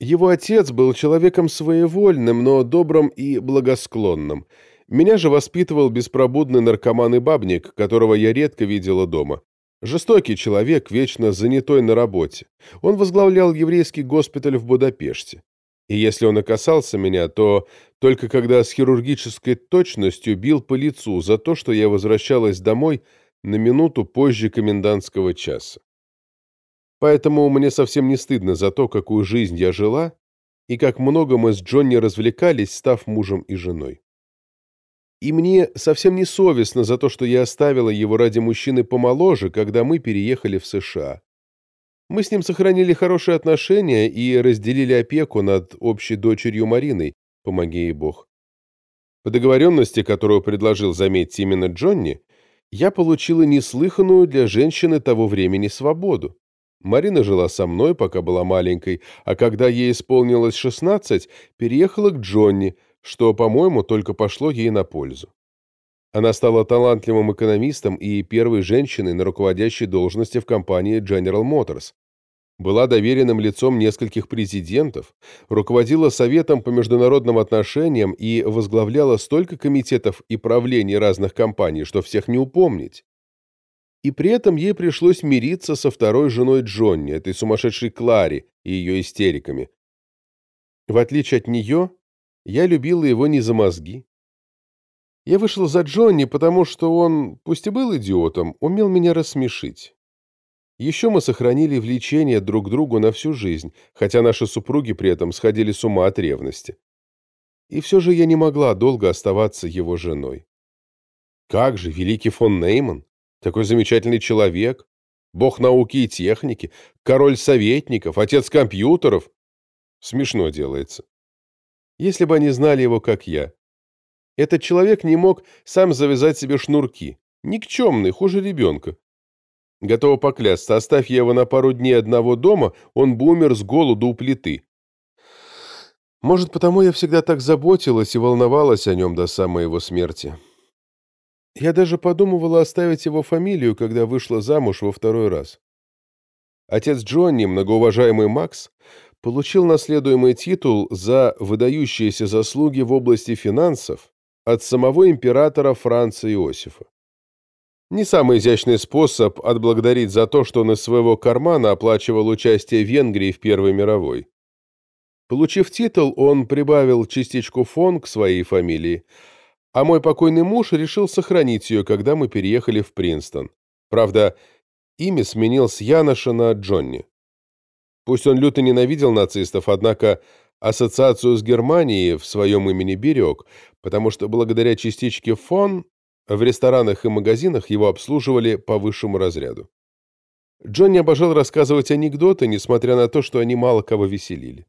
Его отец был человеком своевольным, но добрым и благосклонным. Меня же воспитывал беспробудный наркоман и бабник, которого я редко видела дома. Жестокий человек, вечно занятой на работе. Он возглавлял еврейский госпиталь в Будапеште. И если он и касался меня, то только когда с хирургической точностью бил по лицу за то, что я возвращалась домой на минуту позже комендантского часа. Поэтому мне совсем не стыдно за то, какую жизнь я жила и как много мы с Джонни развлекались, став мужем и женой. И мне совсем не совестно за то, что я оставила его ради мужчины помоложе, когда мы переехали в США. Мы с ним сохранили хорошие отношения и разделили опеку над общей дочерью Мариной, помоги ей Бог. По договоренности, которую предложил, заметить именно Джонни, я получила неслыханную для женщины того времени свободу. Марина жила со мной, пока была маленькой, а когда ей исполнилось 16, переехала к Джонни, что, по-моему, только пошло ей на пользу. Она стала талантливым экономистом и первой женщиной на руководящей должности в компании General Motors. Была доверенным лицом нескольких президентов, руководила Советом по международным отношениям и возглавляла столько комитетов и правлений разных компаний, что всех не упомнить. И при этом ей пришлось мириться со второй женой Джонни, этой сумасшедшей Клари и ее истериками. В отличие от нее, я любила его не за мозги, я вышел за Джонни, потому что он, пусть и был идиотом, умел меня рассмешить. Еще мы сохранили влечение друг к другу на всю жизнь, хотя наши супруги при этом сходили с ума от ревности. И все же я не могла долго оставаться его женой. Как же, великий фон Нейман, такой замечательный человек, бог науки и техники, король советников, отец компьютеров. Смешно делается. Если бы они знали его, как я, этот человек не мог сам завязать себе шнурки. Никчемный, хуже ребенка. Готова поклясться, оставь я его на пару дней одного дома, он бы умер с голоду у плиты. Может, потому я всегда так заботилась и волновалась о нем до самой его смерти. Я даже подумывала оставить его фамилию, когда вышла замуж во второй раз. Отец Джонни, многоуважаемый Макс, получил наследуемый титул за выдающиеся заслуги в области финансов от самого императора Франца Иосифа. Не самый изящный способ отблагодарить за то, что он из своего кармана оплачивал участие Венгрии в Первой мировой. Получив титул, он прибавил частичку фон к своей фамилии, а мой покойный муж решил сохранить ее, когда мы переехали в Принстон. Правда, имя сменил с Яноша на Джонни. Пусть он люто ненавидел нацистов, однако ассоциацию с Германией в своем имени берег, потому что благодаря частичке фон в ресторанах и магазинах его обслуживали по высшему разряду. Джонни обожал рассказывать анекдоты, несмотря на то, что они мало кого веселили.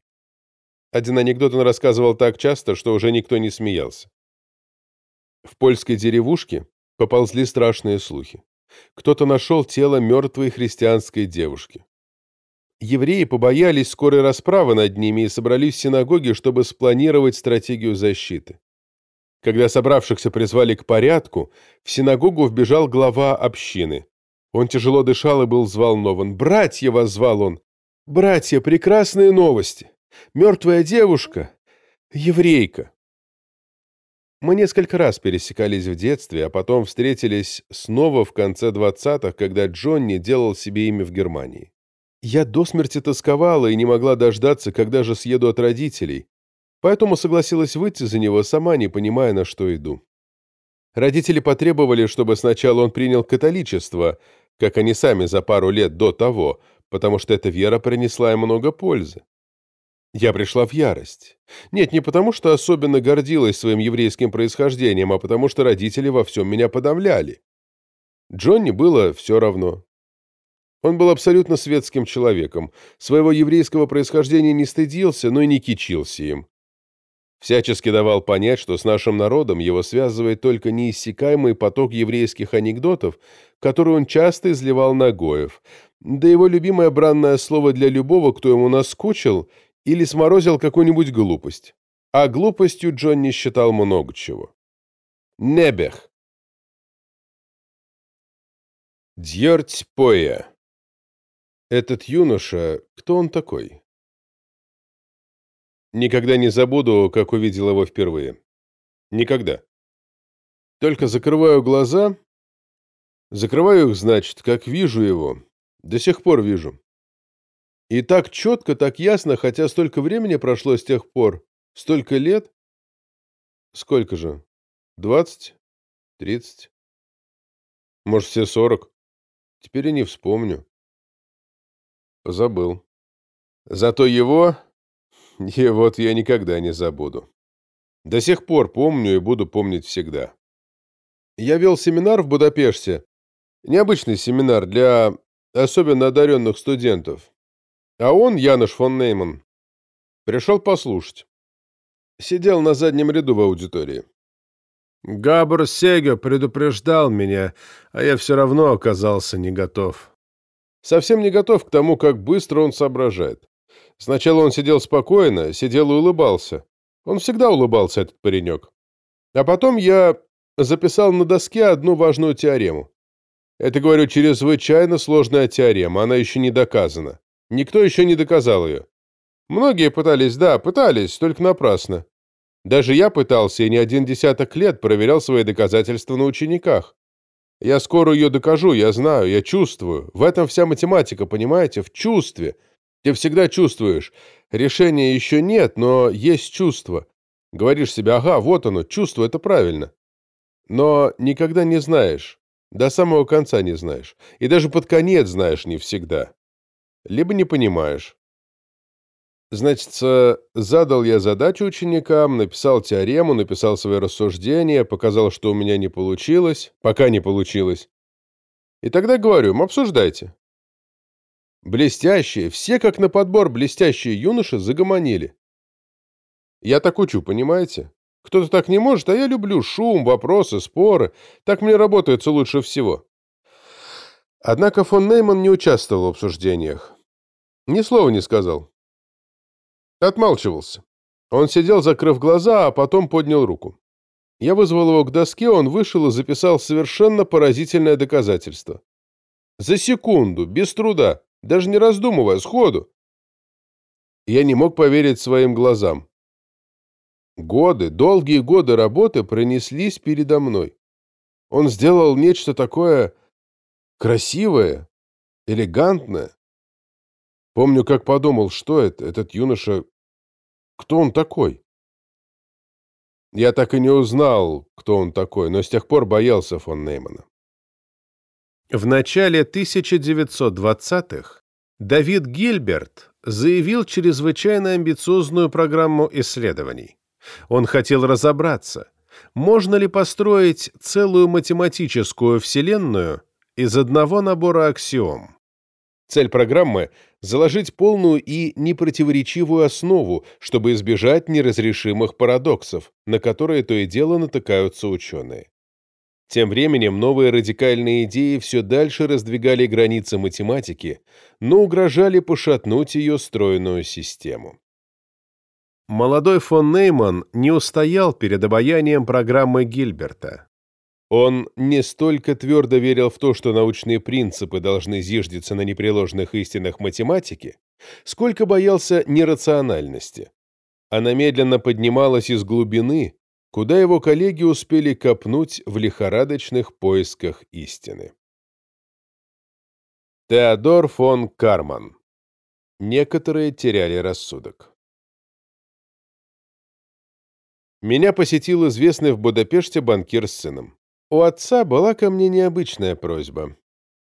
Один анекдот он рассказывал так часто, что уже никто не смеялся. В польской деревушке поползли страшные слухи. Кто-то нашел тело мертвой христианской девушки. Евреи побоялись скорой расправы над ними и собрались в синагоге, чтобы спланировать стратегию защиты. Когда собравшихся призвали к порядку, в синагогу вбежал глава общины. Он тяжело дышал и был взволнован. «Братья!» — воззвал он. «Братья, прекрасные новости! Мертвая девушка! Еврейка!» Мы несколько раз пересекались в детстве, а потом встретились снова в конце двадцатых, когда Джонни делал себе имя в Германии. Я до смерти тосковала и не могла дождаться, когда же съеду от родителей, поэтому согласилась выйти за него, сама не понимая, на что иду. Родители потребовали, чтобы сначала он принял католичество, как они сами за пару лет до того, потому что эта вера принесла им много пользы. Я пришла в ярость. Нет, не потому, что особенно гордилась своим еврейским происхождением, а потому что родители во всем меня подавляли. Джонни было все равно. Он был абсолютно светским человеком, своего еврейского происхождения не стыдился, но и не кичился им. всячески давал понять, что с нашим народом его связывает только неиссякаемый поток еврейских анекдотов, который он часто изливал на Гоев, да его любимое бранное слово для любого, кто ему наскучил или сморозил какую-нибудь глупость. А глупостью Джонни считал много чего. Небех. Дьерть Поя. Этот юноша, кто он такой? Никогда не забуду, как увидел его впервые. Никогда. Только закрываю глаза, закрываю их, значит, как вижу его, до сих пор вижу. И так четко, так ясно, хотя столько времени прошло с тех пор, столько лет. Сколько же? Двадцать? Тридцать? Может, все сорок? Теперь и не вспомню. Забыл. Зато его и вот я никогда не забуду. До сих пор помню и буду помнить всегда. Я вел семинар в Будапеште. Необычный семинар для особенно одаренных студентов. А он, Януш фон Нейман, пришел послушать. Сидел на заднем ряду в аудитории. Габр Сега предупреждал меня, а я все равно оказался не готов. Совсем не готов к тому, как быстро он соображает. Сначала он сидел спокойно, сидел и улыбался. Он всегда улыбался, этот паренек. А потом я записал на доске одну важную теорему. Это, говорю, чрезвычайно сложная теорема, она еще не доказана. Никто еще не доказал ее. Многие пытались, да, пытались, только напрасно. Даже я пытался и не один десяток лет проверял свои доказательства на учениках. Я скоро ее докажу, я знаю, я чувствую. В этом вся математика, понимаете? В чувстве. Ты всегда чувствуешь. Решения еще нет, но есть чувство. Говоришь себе, ага, вот оно, чувство, это правильно. Но никогда не знаешь. До самого конца не знаешь. И даже под конец знаешь не всегда. Либо не понимаешь. Значит, задал я задачу ученикам, написал теорему, написал свои рассуждения, показал, что у меня не получилось, пока не получилось. И тогда говорю, обсуждайте. Блестящие, все как на подбор блестящие юноши загомонили. Я так учу, понимаете? Кто-то так не может, а я люблю шум, вопросы, споры. Так мне работается лучше всего. Однако фон Нейман не участвовал в обсуждениях. Ни слова не сказал. Отмалчивался. Он сидел, закрыв глаза, а потом поднял руку. Я вызвал его к доске, он вышел и записал совершенно поразительное доказательство. За секунду, без труда. Даже не раздумывая, сходу. Я не мог поверить своим глазам. Годы, долгие годы работы пронеслись передо мной. Он сделал нечто такое красивое, элегантное. Помню, как подумал, что это, этот юноша, кто он такой? Я так и не узнал, кто он такой, но с тех пор боялся фон Неймана. В начале 1920-х Давид Гильберт заявил чрезвычайно амбициозную программу исследований. Он хотел разобраться, можно ли построить целую математическую вселенную из одного набора аксиом. Цель программы – заложить полную и непротиворечивую основу, чтобы избежать неразрешимых парадоксов, на которые то и дело натыкаются ученые. Тем временем новые радикальные идеи все дальше раздвигали границы математики, но угрожали пошатнуть ее стройную систему. Молодой фон Нейман не устоял перед обаянием программы Гильберта. Он не столько твердо верил в то, что научные принципы должны зиждиться на непреложных истинах математики, сколько боялся нерациональности. Она медленно поднималась из глубины, куда его коллеги успели копнуть в лихорадочных поисках истины. Теодор фон Карман. Некоторые теряли рассудок. Меня посетил известный в Будапеште банкир с сыном. У отца была ко мне необычная просьба.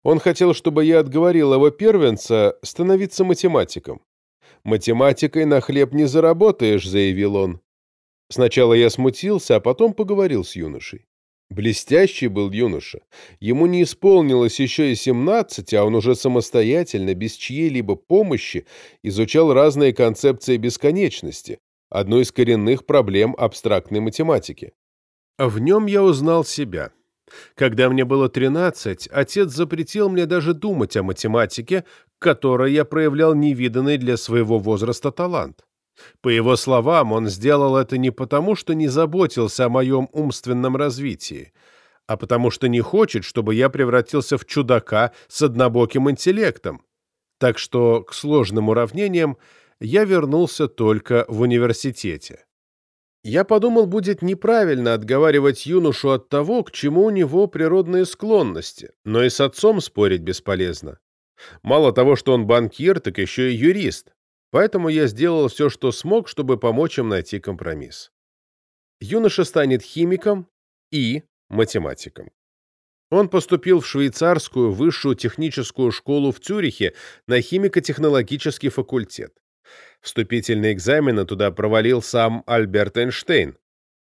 Он хотел, чтобы я отговорил его первенца становиться математиком. «Математикой на хлеб не заработаешь», — заявил он. Сначала я смутился, а потом поговорил с юношей. Блестящий был юноша. Ему не исполнилось еще и семнадцать, а он уже самостоятельно, без чьей-либо помощи, изучал разные концепции бесконечности, одну из коренных проблем абстрактной математики. В нем я узнал себя. Когда мне было 13, отец запретил мне даже думать о математике, к которой я проявлял невиданный для своего возраста талант. По его словам, он сделал это не потому, что не заботился о моем умственном развитии, а потому что не хочет, чтобы я превратился в чудака с однобоким интеллектом. Так что к сложным уравнениям я вернулся только в университете. Я подумал, будет неправильно отговаривать юношу от того, к чему у него природные склонности, но и с отцом спорить бесполезно. Мало того, что он банкир, так еще и юрист, поэтому я сделал все, что смог, чтобы помочь им найти компромисс. Юноша станет химиком и математиком. Он поступил в швейцарскую высшую техническую школу в Цюрихе на химико-технологический факультет. Вступительные экзамены туда провалил сам Альберт Эйнштейн.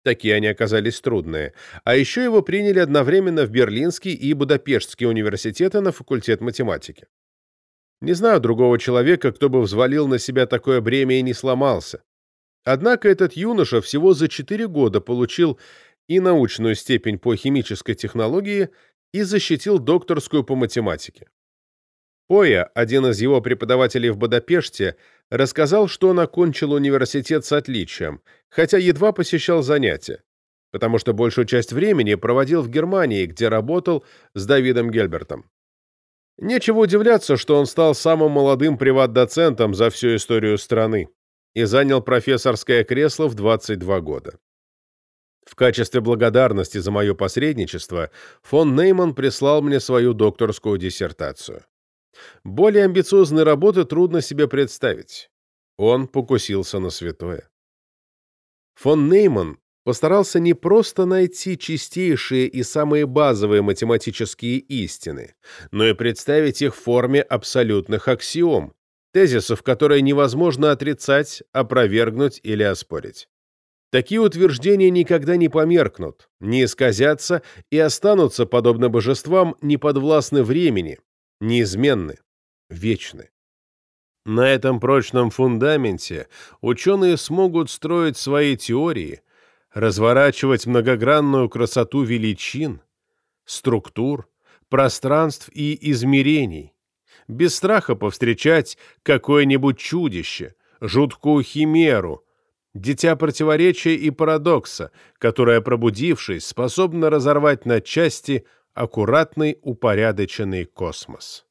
Такие они оказались трудные. А еще его приняли одновременно в Берлинский и Будапештский университеты на факультет математики. Не знаю другого человека, кто бы взвалил на себя такое бремя и не сломался. Однако этот юноша всего за 4 года получил и научную степень по химической технологии, и защитил докторскую по математике. Поя, один из его преподавателей в Будапеште, рассказал, что он окончил университет с отличием, хотя едва посещал занятия, потому что большую часть времени проводил в Германии, где работал с Давидом Гельбертом. Нечего удивляться, что он стал самым молодым приват-доцентом за всю историю страны и занял профессорское кресло в 22 года. В качестве благодарности за мое посредничество фон Нейман прислал мне свою докторскую диссертацию. Более амбициозной работы трудно себе представить. Он покусился на святое. Фон Нейман постарался не просто найти чистейшие и самые базовые математические истины, но и представить их в форме абсолютных аксиом, тезисов, которые невозможно отрицать, опровергнуть или оспорить. Такие утверждения никогда не померкнут, не исказятся и останутся, подобно божествам, неподвластны времени, неизменны, вечны. На этом прочном фундаменте ученые смогут строить свои теории, разворачивать многогранную красоту величин, структур, пространств и измерений, без страха повстречать какое-нибудь чудище, жуткую химеру, дитя противоречия и парадокса, которое, пробудившись, способно разорвать на части аккуратный упорядоченный космос.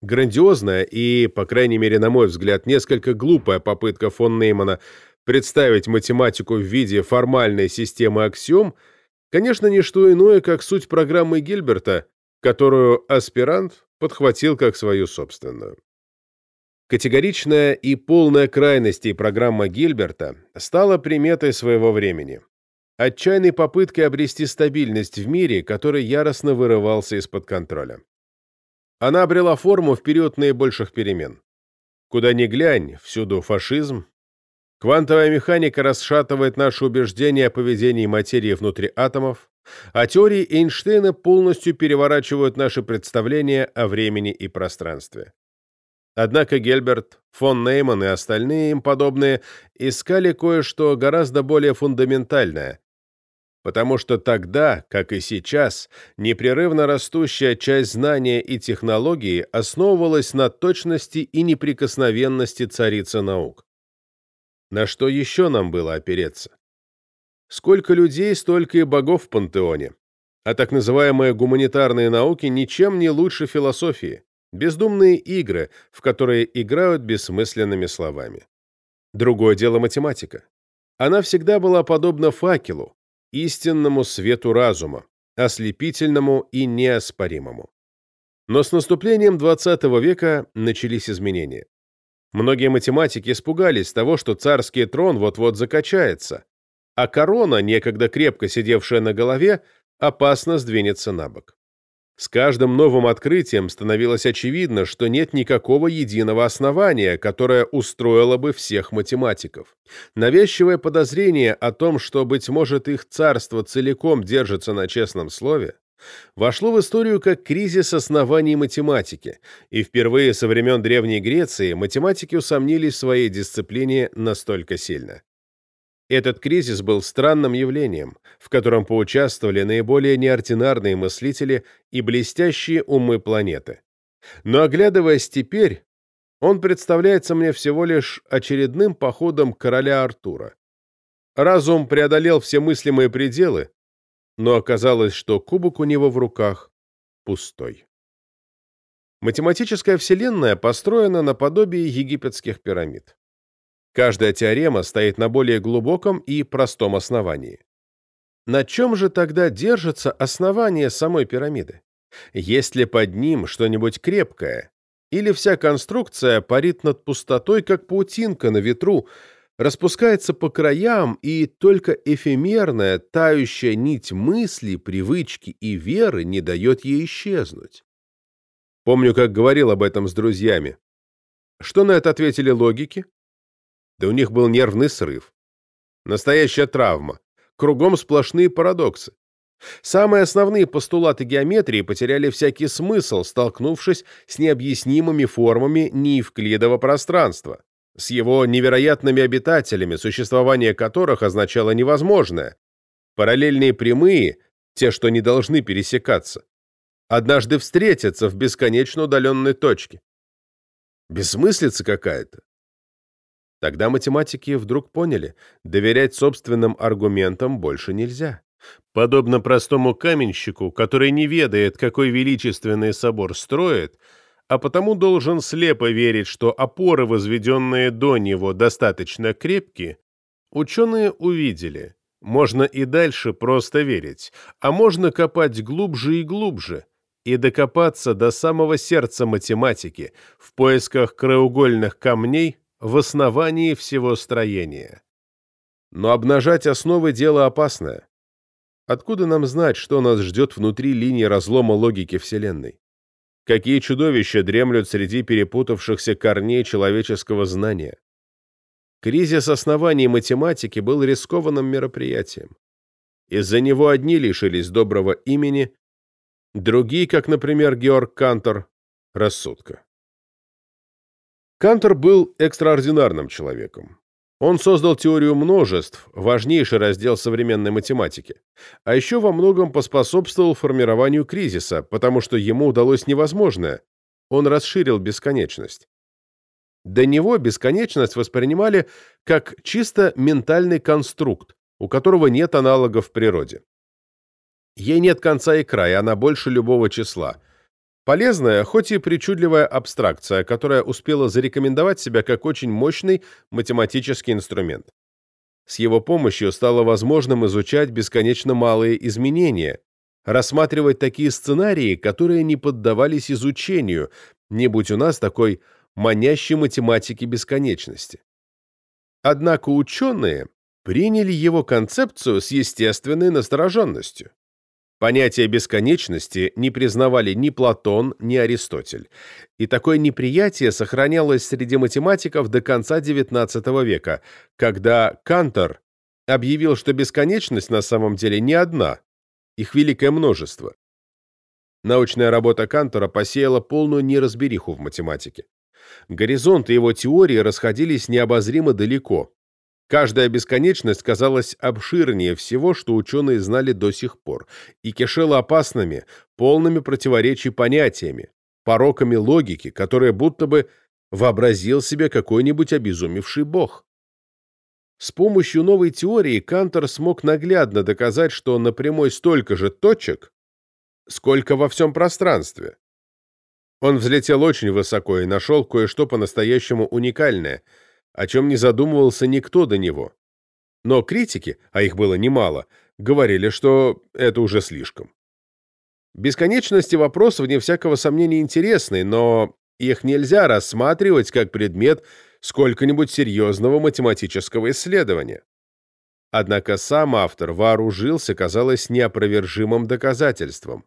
Грандиозная и, по крайней мере, на мой взгляд, несколько глупая попытка фон Неймана представить математику в виде формальной системы аксиом, конечно, не что иное, как суть программы Гильберта, которую аспирант подхватил как свою собственную. Категоричная и полная крайностей программа Гильберта стала приметой своего времени отчаянной попыткой обрести стабильность в мире, который яростно вырывался из-под контроля. Она обрела форму в период наибольших перемен. Куда ни глянь, всюду фашизм. Квантовая механика расшатывает наши убеждения о поведении материи внутри атомов, а теории Эйнштейна полностью переворачивают наши представления о времени и пространстве. Однако Гельберт, фон Нейман и остальные им подобные искали кое-что гораздо более фундаментальное, потому что тогда, как и сейчас, непрерывно растущая часть знания и технологии основывалась на точности и неприкосновенности царицы наук. На что еще нам было опереться? Сколько людей, столько и богов в пантеоне. А так называемые гуманитарные науки ничем не лучше философии. Бездумные игры, в которые играют бессмысленными словами. Другое дело математика. Она всегда была подобна факелу, истинному свету разума, ослепительному и неоспоримому. Но с наступлением XX века начались изменения. Многие математики испугались того, что царский трон вот-вот закачается, а корона, некогда крепко сидевшая на голове, опасно сдвинется на бок. С каждым новым открытием становилось очевидно, что нет никакого единого основания, которое устроило бы всех математиков. Навязчивое подозрение о том, что, быть может, их царство целиком держится на честном слове, вошло в историю как кризис оснований математики, и впервые со времен Древней Греции математики усомнились в своей дисциплине настолько сильно. Этот кризис был странным явлением, в котором поучаствовали наиболее неординарные мыслители и блестящие умы планеты. Но оглядываясь теперь, он представляется мне всего лишь очередным походом короля Артура. Разум преодолел все мыслимые пределы, но оказалось, что кубок у него в руках пустой. Математическая вселенная построена наподобие египетских пирамид. Каждая теорема стоит на более глубоком и простом основании. На чем же тогда держится основание самой пирамиды? Есть ли под ним что-нибудь крепкое? Или вся конструкция парит над пустотой, как паутинка на ветру, распускается по краям, и только эфемерная, тающая нить мысли, привычки и веры не дает ей исчезнуть? Помню, как говорил об этом с друзьями. Что на это ответили логики? Да у них был нервный срыв. Настоящая травма. Кругом сплошные парадоксы. Самые основные постулаты геометрии потеряли всякий смысл, столкнувшись с необъяснимыми формами неевклидового пространства, с его невероятными обитателями, существование которых означало невозможное. Параллельные прямые, те, что не должны пересекаться, однажды встретятся в бесконечно удаленной точке. Бессмыслица какая-то. Тогда математики вдруг поняли, доверять собственным аргументам больше нельзя. Подобно простому каменщику, который не ведает, какой величественный собор строит, а потому должен слепо верить, что опоры, возведенные до него, достаточно крепкие, ученые увидели, можно и дальше просто верить, а можно копать глубже и глубже, и докопаться до самого сердца математики в поисках краеугольных камней, в основании всего строения. Но обнажать основы – дело опасное. Откуда нам знать, что нас ждет внутри линии разлома логики Вселенной? Какие чудовища дремлют среди перепутавшихся корней человеческого знания? Кризис оснований математики был рискованным мероприятием. Из-за него одни лишились доброго имени, другие, как, например, Георг Кантор, рассудка. Кантор был экстраординарным человеком. Он создал теорию множеств, важнейший раздел современной математики, а еще во многом поспособствовал формированию кризиса, потому что ему удалось невозможное. Он расширил бесконечность. До него бесконечность воспринимали как чисто ментальный конструкт, у которого нет аналогов в природе. Ей нет конца и края, она больше любого числа. Полезная, хоть и причудливая абстракция, которая успела зарекомендовать себя как очень мощный математический инструмент. С его помощью стало возможным изучать бесконечно малые изменения, рассматривать такие сценарии, которые не поддавались изучению, не будь у нас такой манящей математики бесконечности. Однако ученые приняли его концепцию с естественной настороженностью. Понятие бесконечности не признавали ни Платон, ни Аристотель, и такое неприятие сохранялось среди математиков до конца XIX века, когда Кантор объявил, что бесконечность на самом деле не одна, их великое множество. Научная работа Кантора посеяла полную неразбериху в математике. Горизонты его теории расходились необозримо далеко, Каждая бесконечность казалась обширнее всего, что ученые знали до сих пор, и кишела опасными, полными противоречий понятиями, пороками логики, которые будто бы вообразил себе какой-нибудь обезумевший бог. С помощью новой теории Кантор смог наглядно доказать, что на прямой столько же точек, сколько во всем пространстве. Он взлетел очень высоко и нашел кое-что по-настоящему уникальное — о чем не задумывался никто до него. Но критики, а их было немало, говорили, что это уже слишком. Бесконечности вопрос, вне всякого сомнения, интересный, но их нельзя рассматривать как предмет сколько-нибудь серьезного математического исследования. Однако сам автор вооружился, казалось, неопровержимым доказательством.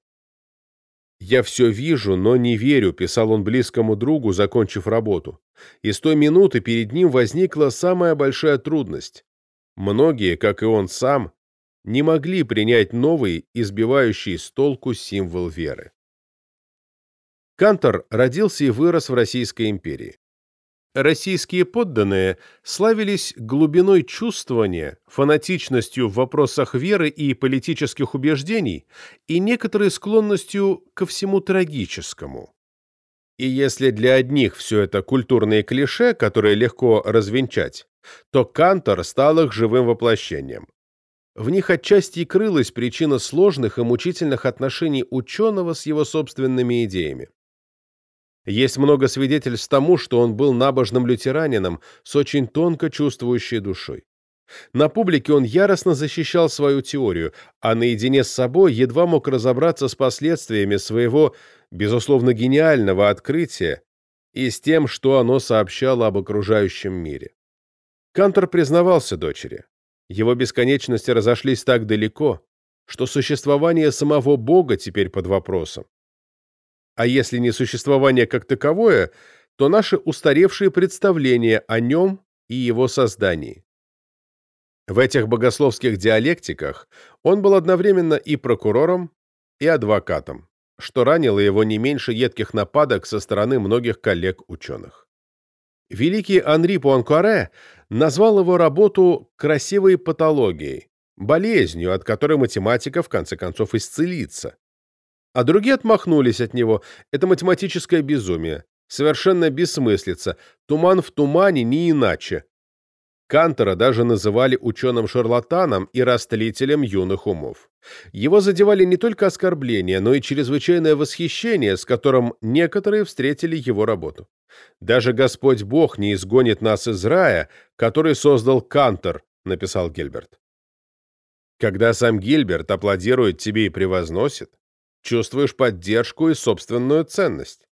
«Я все вижу, но не верю», — писал он близкому другу, закончив работу. И с той минуты перед ним возникла самая большая трудность. Многие, как и он сам, не могли принять новый, избивающий с толку символ веры. Кантор родился и вырос в Российской империи. Российские подданные славились глубиной чувствования, фанатичностью в вопросах веры и политических убеждений и некоторой склонностью ко всему трагическому. И если для одних все это культурные клише, которые легко развенчать, то Кантор стал их живым воплощением. В них отчасти крылась причина сложных и мучительных отношений ученого с его собственными идеями. Есть много свидетельств тому, что он был набожным лютеранином с очень тонко чувствующей душой. На публике он яростно защищал свою теорию, а наедине с собой едва мог разобраться с последствиями своего, безусловно, гениального открытия и с тем, что оно сообщало об окружающем мире. Кантор признавался дочери. Его бесконечности разошлись так далеко, что существование самого Бога теперь под вопросом а если не существование как таковое, то наши устаревшие представления о нем и его создании. В этих богословских диалектиках он был одновременно и прокурором, и адвокатом, что ранило его не меньше едких нападок со стороны многих коллег-ученых. Великий Анри Пуанкуаре назвал его работу «красивой патологией», болезнью, от которой математика в конце концов исцелится, а другие отмахнулись от него. Это математическое безумие. Совершенно бессмыслица. Туман в тумане не иначе. Кантора даже называли ученым-шарлатаном и растлителем юных умов. Его задевали не только оскорбления, но и чрезвычайное восхищение, с которым некоторые встретили его работу. «Даже Господь Бог не изгонит нас из рая, который создал Кантор», — написал Гильберт. Когда сам Гильберт аплодирует тебе и превозносит, чувствуешь поддержку и собственную ценность.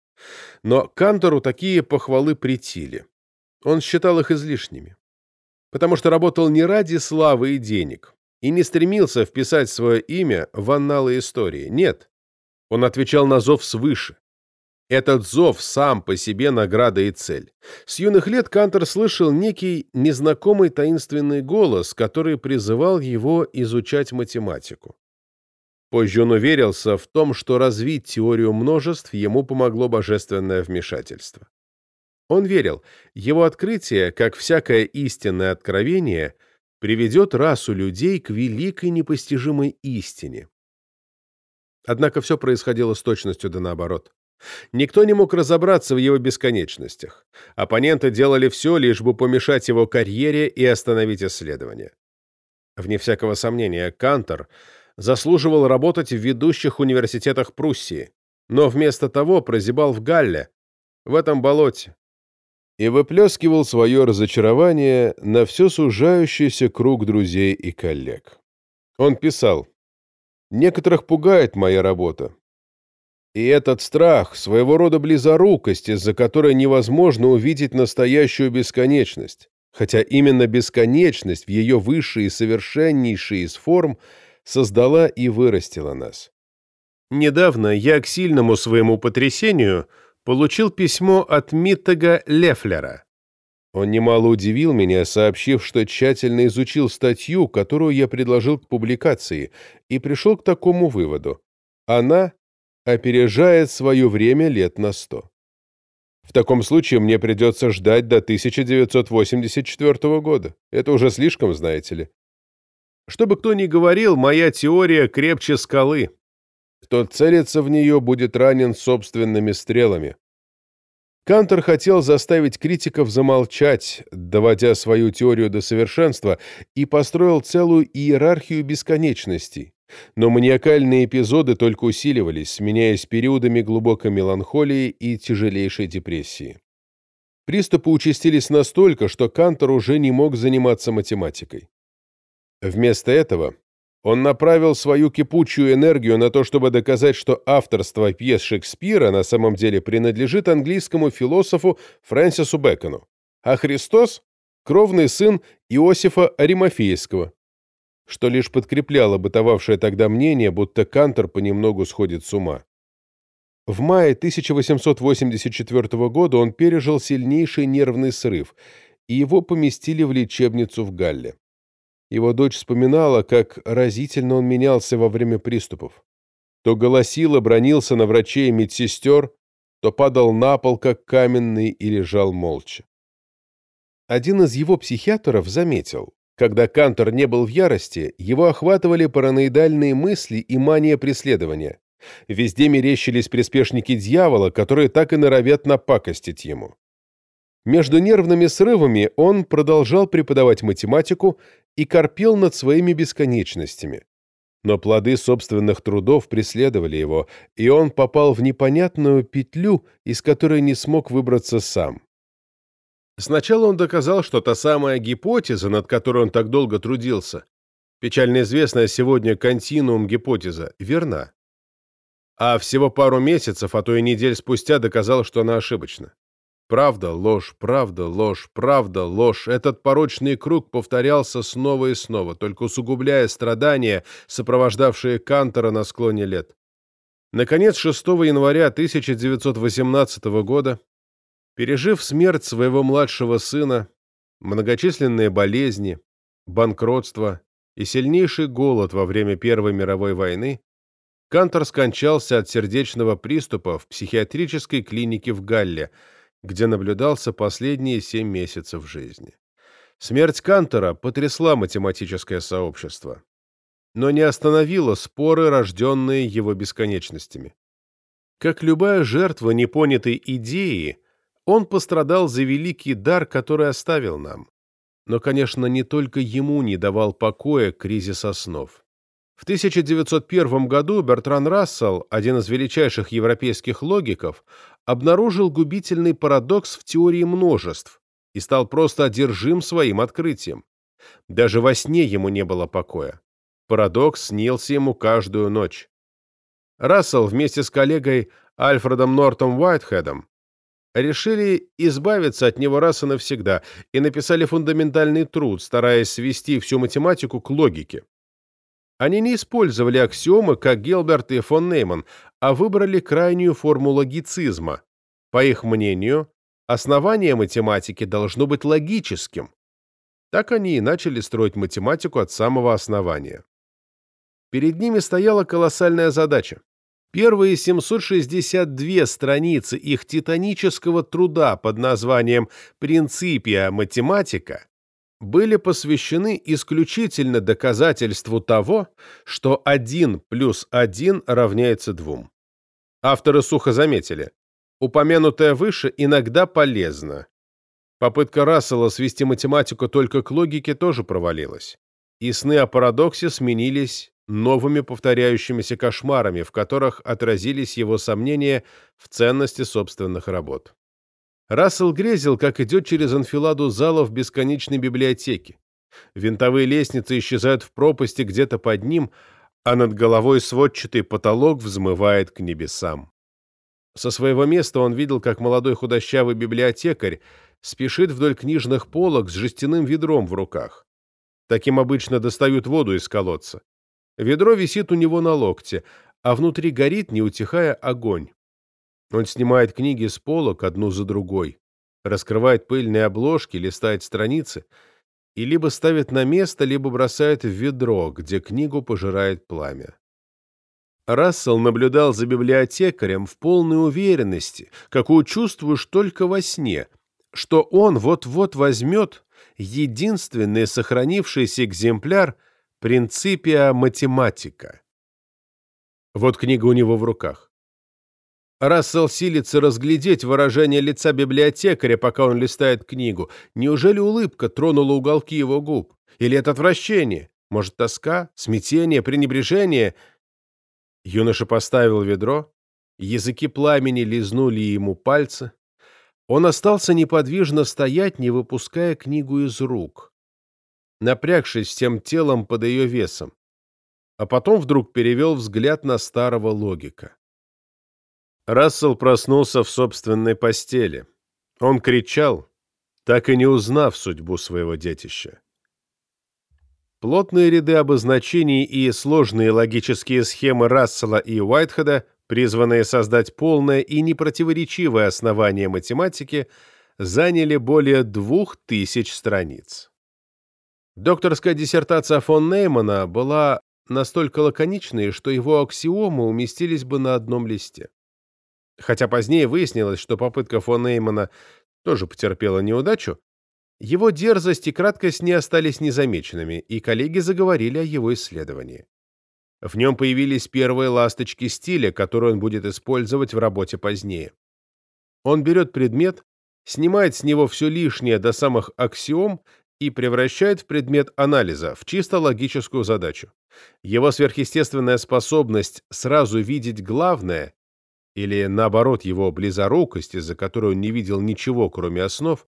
Но Кантору такие похвалы притили. Он считал их излишними. Потому что работал не ради славы и денег, и не стремился вписать свое имя в анналы истории. Нет. Он отвечал на зов свыше. Этот зов сам по себе награда и цель. С юных лет Кантор слышал некий незнакомый таинственный голос, который призывал его изучать математику. Позже он уверился в том, что развить теорию множеств ему помогло божественное вмешательство. Он верил, его открытие, как всякое истинное откровение, приведет расу людей к великой непостижимой истине. Однако все происходило с точностью да наоборот. Никто не мог разобраться в его бесконечностях. Оппоненты делали все, лишь бы помешать его карьере и остановить исследования. Вне всякого сомнения, Кантор — заслуживал работать в ведущих университетах Пруссии, но вместо того прозябал в Галле, в этом болоте, и выплескивал свое разочарование на все сужающийся круг друзей и коллег. Он писал, «Некоторых пугает моя работа. И этот страх, своего рода близорукость, из-за которой невозможно увидеть настоящую бесконечность, хотя именно бесконечность в ее высшей и совершеннейшей из форм – создала и вырастила нас. Недавно я к сильному своему потрясению получил письмо от Миттега Лефлера. Он немало удивил меня, сообщив, что тщательно изучил статью, которую я предложил к публикации, и пришел к такому выводу. Она опережает свое время лет на сто. В таком случае мне придется ждать до 1984 года. Это уже слишком, знаете ли. Что бы кто ни говорил, моя теория крепче скалы. Кто целится в нее, будет ранен собственными стрелами. Кантер хотел заставить критиков замолчать, доводя свою теорию до совершенства, и построил целую иерархию бесконечностей. Но маниакальные эпизоды только усиливались, сменяясь периодами глубокой меланхолии и тяжелейшей депрессии. Приступы участились настолько, что Кантер уже не мог заниматься математикой. Вместо этого он направил свою кипучую энергию на то, чтобы доказать, что авторство пьес Шекспира на самом деле принадлежит английскому философу Фрэнсису Бэкону, а Христос – кровный сын Иосифа Аримофейского, что лишь подкрепляло бытовавшее тогда мнение, будто Кантор понемногу сходит с ума. В мае 1884 года он пережил сильнейший нервный срыв, и его поместили в лечебницу в Галле. Его дочь вспоминала, как разительно он менялся во время приступов. То голосил бронился на врачей и медсестер, то падал на пол, как каменный, и лежал молча. Один из его психиатров заметил, когда Кантор не был в ярости, его охватывали параноидальные мысли и мания преследования. Везде мерещились приспешники дьявола, которые так и норовят напакостить ему. Между нервными срывами он продолжал преподавать математику и корпел над своими бесконечностями. Но плоды собственных трудов преследовали его, и он попал в непонятную петлю, из которой не смог выбраться сам. Сначала он доказал, что та самая гипотеза, над которой он так долго трудился, печально известная сегодня континуум-гипотеза, верна. А всего пару месяцев, а то и недель спустя доказал, что она ошибочна. Правда, ложь, правда, ложь, правда, ложь. Этот порочный круг повторялся снова и снова, только усугубляя страдания, сопровождавшие Кантора на склоне лет. Наконец, 6 января 1918 года, пережив смерть своего младшего сына, многочисленные болезни, банкротство и сильнейший голод во время Первой мировой войны, Кантор скончался от сердечного приступа в психиатрической клинике в Галле – где наблюдался последние семь месяцев жизни. Смерть Кантора потрясла математическое сообщество, но не остановила споры, рожденные его бесконечностями. Как любая жертва непонятой идеи, он пострадал за великий дар, который оставил нам. Но, конечно, не только ему не давал покоя кризис основ. В 1901 году Бертран Рассел, один из величайших европейских логиков, обнаружил губительный парадокс в теории множеств и стал просто одержим своим открытием. Даже во сне ему не было покоя. Парадокс снился ему каждую ночь. Рассел вместе с коллегой Альфредом Нортом Уайтхедом решили избавиться от него раз и навсегда и написали фундаментальный труд, стараясь свести всю математику к логике. Они не использовали аксиомы, как Гелберт и фон Нейман, а выбрали крайнюю форму логицизма. По их мнению, основание математики должно быть логическим. Так они и начали строить математику от самого основания. Перед ними стояла колоссальная задача. Первые 762 страницы их титанического труда под названием «Принципия математика» были посвящены исключительно доказательству того, что 1 плюс 1 равняется 2. Авторы сухо заметили, упомянутое выше иногда полезно. Попытка Рассела свести математику только к логике тоже провалилась, и сны о парадоксе сменились новыми повторяющимися кошмарами, в которых отразились его сомнения в ценности собственных работ. Рассел грезил, как идет через анфиладу залов бесконечной библиотеки. Винтовые лестницы исчезают в пропасти где-то под ним, а над головой сводчатый потолок взмывает к небесам. Со своего места он видел, как молодой худощавый библиотекарь спешит вдоль книжных полок с жестяным ведром в руках. Таким обычно достают воду из колодца. Ведро висит у него на локте, а внутри горит, не утихая, огонь. Он снимает книги с полок одну за другой, раскрывает пыльные обложки, листает страницы и либо ставит на место, либо бросает в ведро, где книгу пожирает пламя. Рассел наблюдал за библиотекарем в полной уверенности, какую чувствуешь только во сне, что он вот-вот возьмет единственный сохранившийся экземпляр «Принципия математика». Вот книга у него в руках. Рассел силится разглядеть выражение лица библиотекаря, пока он листает книгу. Неужели улыбка тронула уголки его губ? Или это отвращение? Может, тоска, смятение, пренебрежение? Юноша поставил ведро. Языки пламени лизнули ему пальцы. Он остался неподвижно стоять, не выпуская книгу из рук, напрягшись всем телом под ее весом. А потом вдруг перевел взгляд на старого логика. Рассел проснулся в собственной постели. Он кричал, так и не узнав судьбу своего детища. Плотные ряды обозначений и сложные логические схемы Рассела и Уайтхеда, призванные создать полное и непротиворечивое основание математики, заняли более двух тысяч страниц. Докторская диссертация фон Неймана была настолько лаконичной, что его аксиомы уместились бы на одном листе. Хотя позднее выяснилось, что попытка фон Эймана тоже потерпела неудачу, Его дерзость и краткость не остались незамеченными, и коллеги заговорили о его исследовании. В нем появились первые ласточки стиля, которые он будет использовать в работе позднее. Он берет предмет, снимает с него все лишнее до самых аксиом и превращает в предмет анализа, в чисто логическую задачу. Его сверхъестественная способность сразу видеть главное, или наоборот его близорукость, из-за которой он не видел ничего, кроме основ,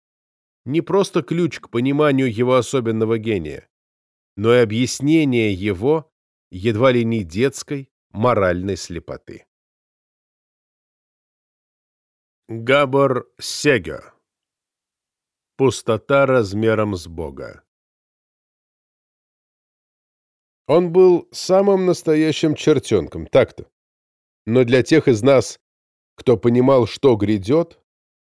не просто ключ к пониманию его особенного гения, но и объяснение его едва ли не детской моральной слепоты. Габор Сега Пустота размером с Бога Он был самым настоящим чертенком, так-то. Но для тех из нас, кто понимал, что грядет,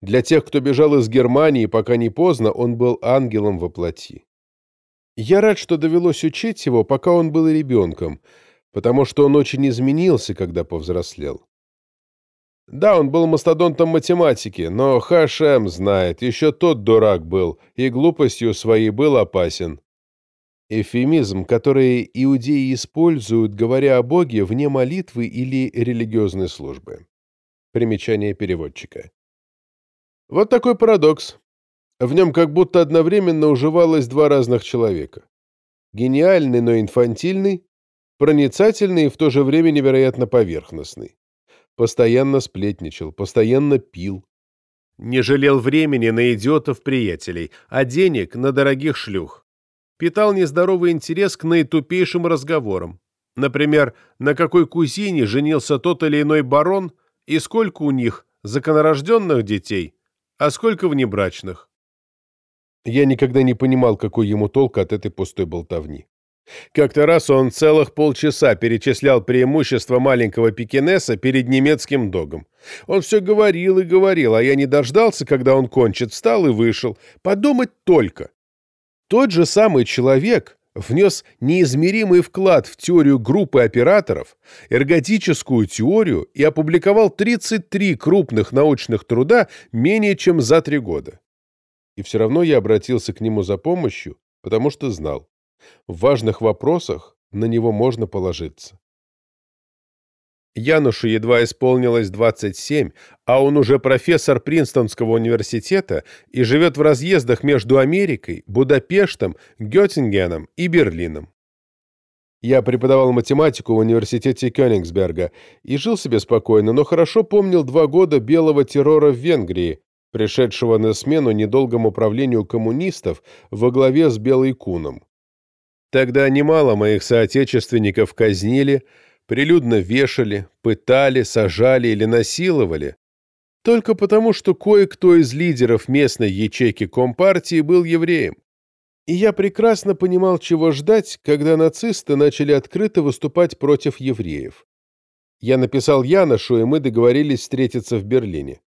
для тех, кто бежал из Германии, пока не поздно, он был ангелом во плоти. Я рад, что довелось учить его, пока он был ребенком, потому что он очень изменился, когда повзрослел. Да, он был мастодонтом математики, но Хашем знает, еще тот дурак был, и глупостью своей был опасен. Эвфемизм, который иудеи используют, говоря о Боге вне молитвы или религиозной службы. Примечание переводчика. Вот такой парадокс. В нем как будто одновременно уживалось два разных человека. Гениальный, но инфантильный, проницательный и в то же время невероятно поверхностный. Постоянно сплетничал, постоянно пил. Не жалел времени на идиотов-приятелей, а денег на дорогих шлюх. Питал нездоровый интерес к наитупейшим разговорам. Например, на какой кузине женился тот или иной барон и сколько у них законорожденных детей – а сколько внебрачных? Я никогда не понимал, какой ему толк от этой пустой болтовни. Как-то раз он целых полчаса перечислял преимущества маленького пекинеса перед немецким догом. Он все говорил и говорил, а я не дождался, когда он кончит, встал и вышел. Подумать только. Тот же самый человек внес неизмеримый вклад в теорию группы операторов, эрготическую теорию и опубликовал 33 крупных научных труда менее чем за три года. И все равно я обратился к нему за помощью, потому что знал, в важных вопросах на него можно положиться. Янушу едва исполнилось 27, а он уже профессор Принстонского университета и живет в разъездах между Америкой, Будапештом, Геттингеном и Берлином. Я преподавал математику в университете Кёнигсберга и жил себе спокойно, но хорошо помнил два года белого террора в Венгрии, пришедшего на смену недолгому правлению коммунистов во главе с Белой Куном. Тогда немало моих соотечественников казнили, прилюдно вешали, пытали, сажали или насиловали, только потому, что кое-кто из лидеров местной ячейки Компартии был евреем. И я прекрасно понимал, чего ждать, когда нацисты начали открыто выступать против евреев. Я написал Яношу, и мы договорились встретиться в Берлине.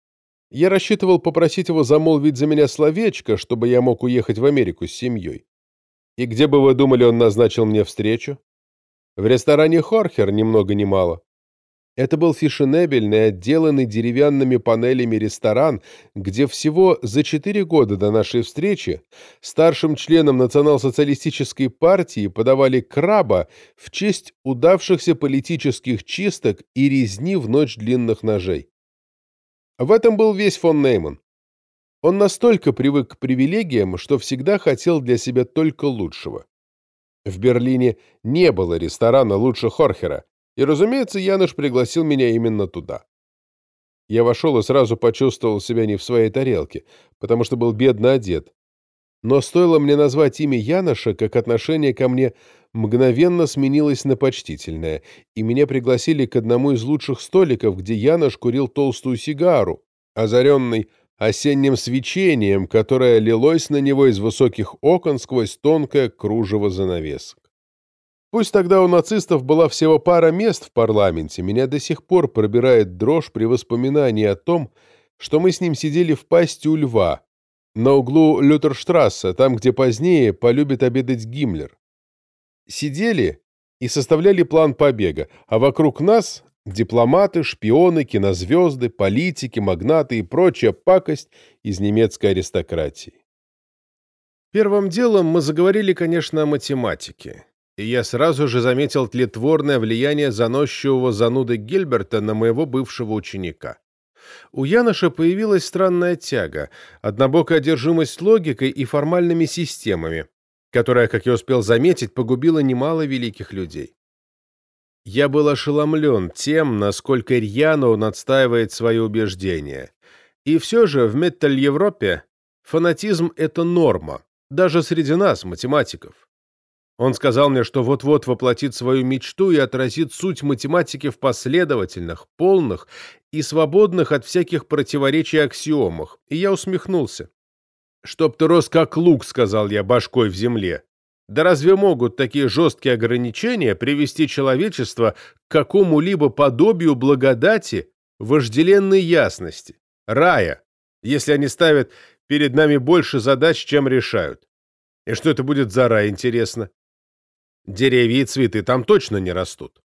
Я рассчитывал попросить его замолвить за меня словечко, чтобы я мог уехать в Америку с семьей. И где бы вы думали, он назначил мне встречу? В ресторане «Хорхер» ни много ни мало. Это был фешенебельный, отделанный деревянными панелями ресторан, где всего за четыре года до нашей встречи старшим членам национал-социалистической партии подавали краба в честь удавшихся политических чисток и резни в ночь длинных ножей. В этом был весь фон Нейман. Он настолько привык к привилегиям, что всегда хотел для себя только лучшего. В Берлине не было ресторана лучше Хорхера, и, разумеется, Януш пригласил меня именно туда. Я вошел и сразу почувствовал себя не в своей тарелке, потому что был бедно одет. Но стоило мне назвать имя Яноша, как отношение ко мне мгновенно сменилось на почтительное, и меня пригласили к одному из лучших столиков, где Янош курил толстую сигару, озаренный осенним свечением, которое лилось на него из высоких окон сквозь тонкое кружево занавесок. Пусть тогда у нацистов была всего пара мест в парламенте, меня до сих пор пробирает дрожь при воспоминании о том, что мы с ним сидели в пасти у льва, на углу Лютерштрассе, там, где позднее полюбит обедать Гиммлер. Сидели и составляли план побега, а вокруг нас Дипломаты, шпионы, кинозвезды, политики, магнаты и прочая пакость из немецкой аристократии. Первым делом мы заговорили, конечно, о математике, и я сразу же заметил тлетворное влияние заносчивого зануды Гильберта на моего бывшего ученика. У Яноша появилась странная тяга, однобокая одержимость логикой и формальными системами, которая, как я успел заметить, погубила немало великих людей. Я был ошеломлен тем, насколько рьяно он отстаивает свои убеждения. И все же в Металь-Европе фанатизм – это норма, даже среди нас, математиков. Он сказал мне, что вот-вот воплотит свою мечту и отразит суть математики в последовательных, полных и свободных от всяких противоречий аксиомах, и я усмехнулся. «Чтоб ты рос как лук», — сказал я, башкой в земле. Да разве могут такие жесткие ограничения привести человечество к какому-либо подобию благодати, вожделенной ясности, рая, если они ставят перед нами больше задач, чем решают? И что это будет за рай, интересно? Деревья и цветы там точно не растут.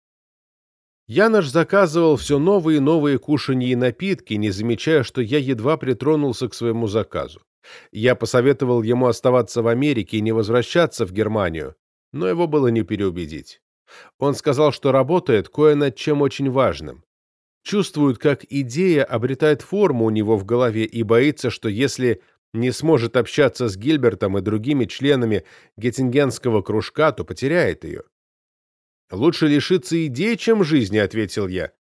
Янош заказывал все новые и новые кушанья и напитки, не замечая, что я едва притронулся к своему заказу. Я посоветовал ему оставаться в Америке и не возвращаться в Германию, но его было не переубедить. Он сказал, что работает кое над чем очень важным. Чувствует, как идея обретает форму у него в голове и боится, что если не сможет общаться с Гильбертом и другими членами Геттингенского кружка, то потеряет ее. «Лучше лишиться идей, чем жизни», — ответил я.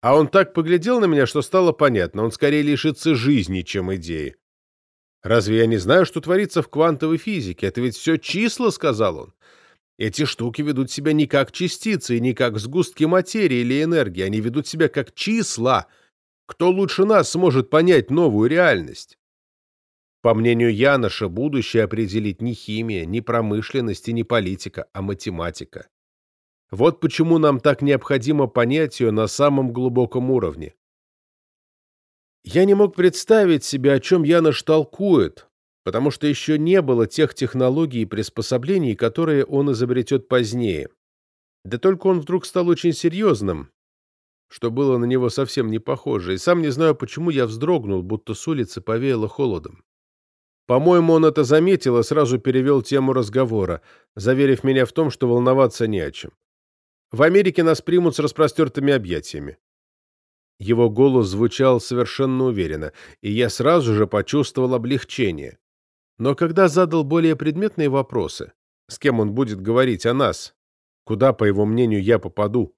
А он так поглядел на меня, что стало понятно, он скорее лишится жизни, чем идеи. Разве я не знаю, что творится в квантовой физике? Это ведь все числа, сказал он. Эти штуки ведут себя не как частицы и не как сгустки материи или энергии. Они ведут себя как числа. Кто лучше нас сможет понять новую реальность? По мнению Яноша, будущее определить не химия, не промышленность и не политика, а математика. Вот почему нам так необходимо понять ее на самом глубоком уровне. Я не мог представить себе, о чем Янош толкует, потому что еще не было тех технологий и приспособлений, которые он изобретет позднее. Да только он вдруг стал очень серьезным, что было на него совсем не похоже, и сам не знаю, почему я вздрогнул, будто с улицы повеяло холодом. По-моему, он это заметил и сразу перевел тему разговора, заверив меня в том, что волноваться не о чем. В Америке нас примут с распростертыми объятиями. Его голос звучал совершенно уверенно, и я сразу же почувствовал облегчение. Но когда задал более предметные вопросы, с кем он будет говорить о нас, куда, по его мнению, я попаду,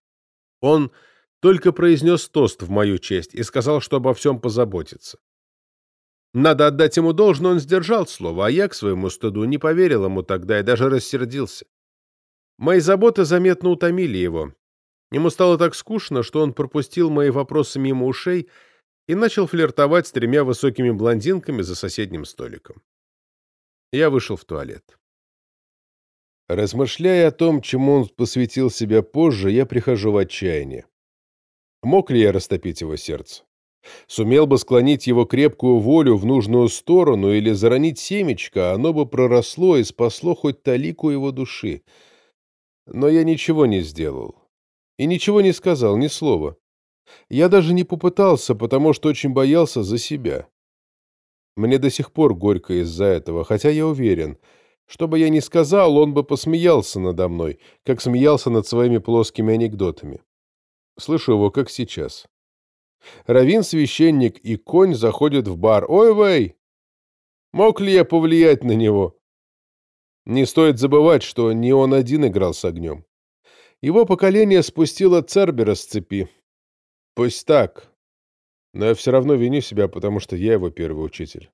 он только произнес тост в мою честь и сказал, что обо всем позаботится. Надо отдать ему должное, он сдержал слово, а я, к своему стыду, не поверил ему тогда и даже рассердился. Мои заботы заметно утомили его, Ему стало так скучно, что он пропустил мои вопросы мимо ушей и начал флиртовать с тремя высокими блондинками за соседним столиком. Я вышел в туалет. Размышляя о том, чему он посвятил себя позже, я прихожу в отчаяние. Мог ли я растопить его сердце? Сумел бы склонить его крепкую волю в нужную сторону или заронить семечко, оно бы проросло и спасло хоть талику его души. Но я ничего не сделал и ничего не сказал, ни слова. Я даже не попытался, потому что очень боялся за себя. Мне до сих пор горько из-за этого, хотя я уверен, что бы я ни сказал, он бы посмеялся надо мной, как смеялся над своими плоскими анекдотами. Слышу его, как сейчас. Равин, священник и конь заходят в бар. «Ой, вей! Мог ли я повлиять на него?» Не стоит забывать, что не он один играл с огнем. Его поколение спустило Цербера с цепи. Пусть так. Но я все равно виню себя, потому что я его первый учитель.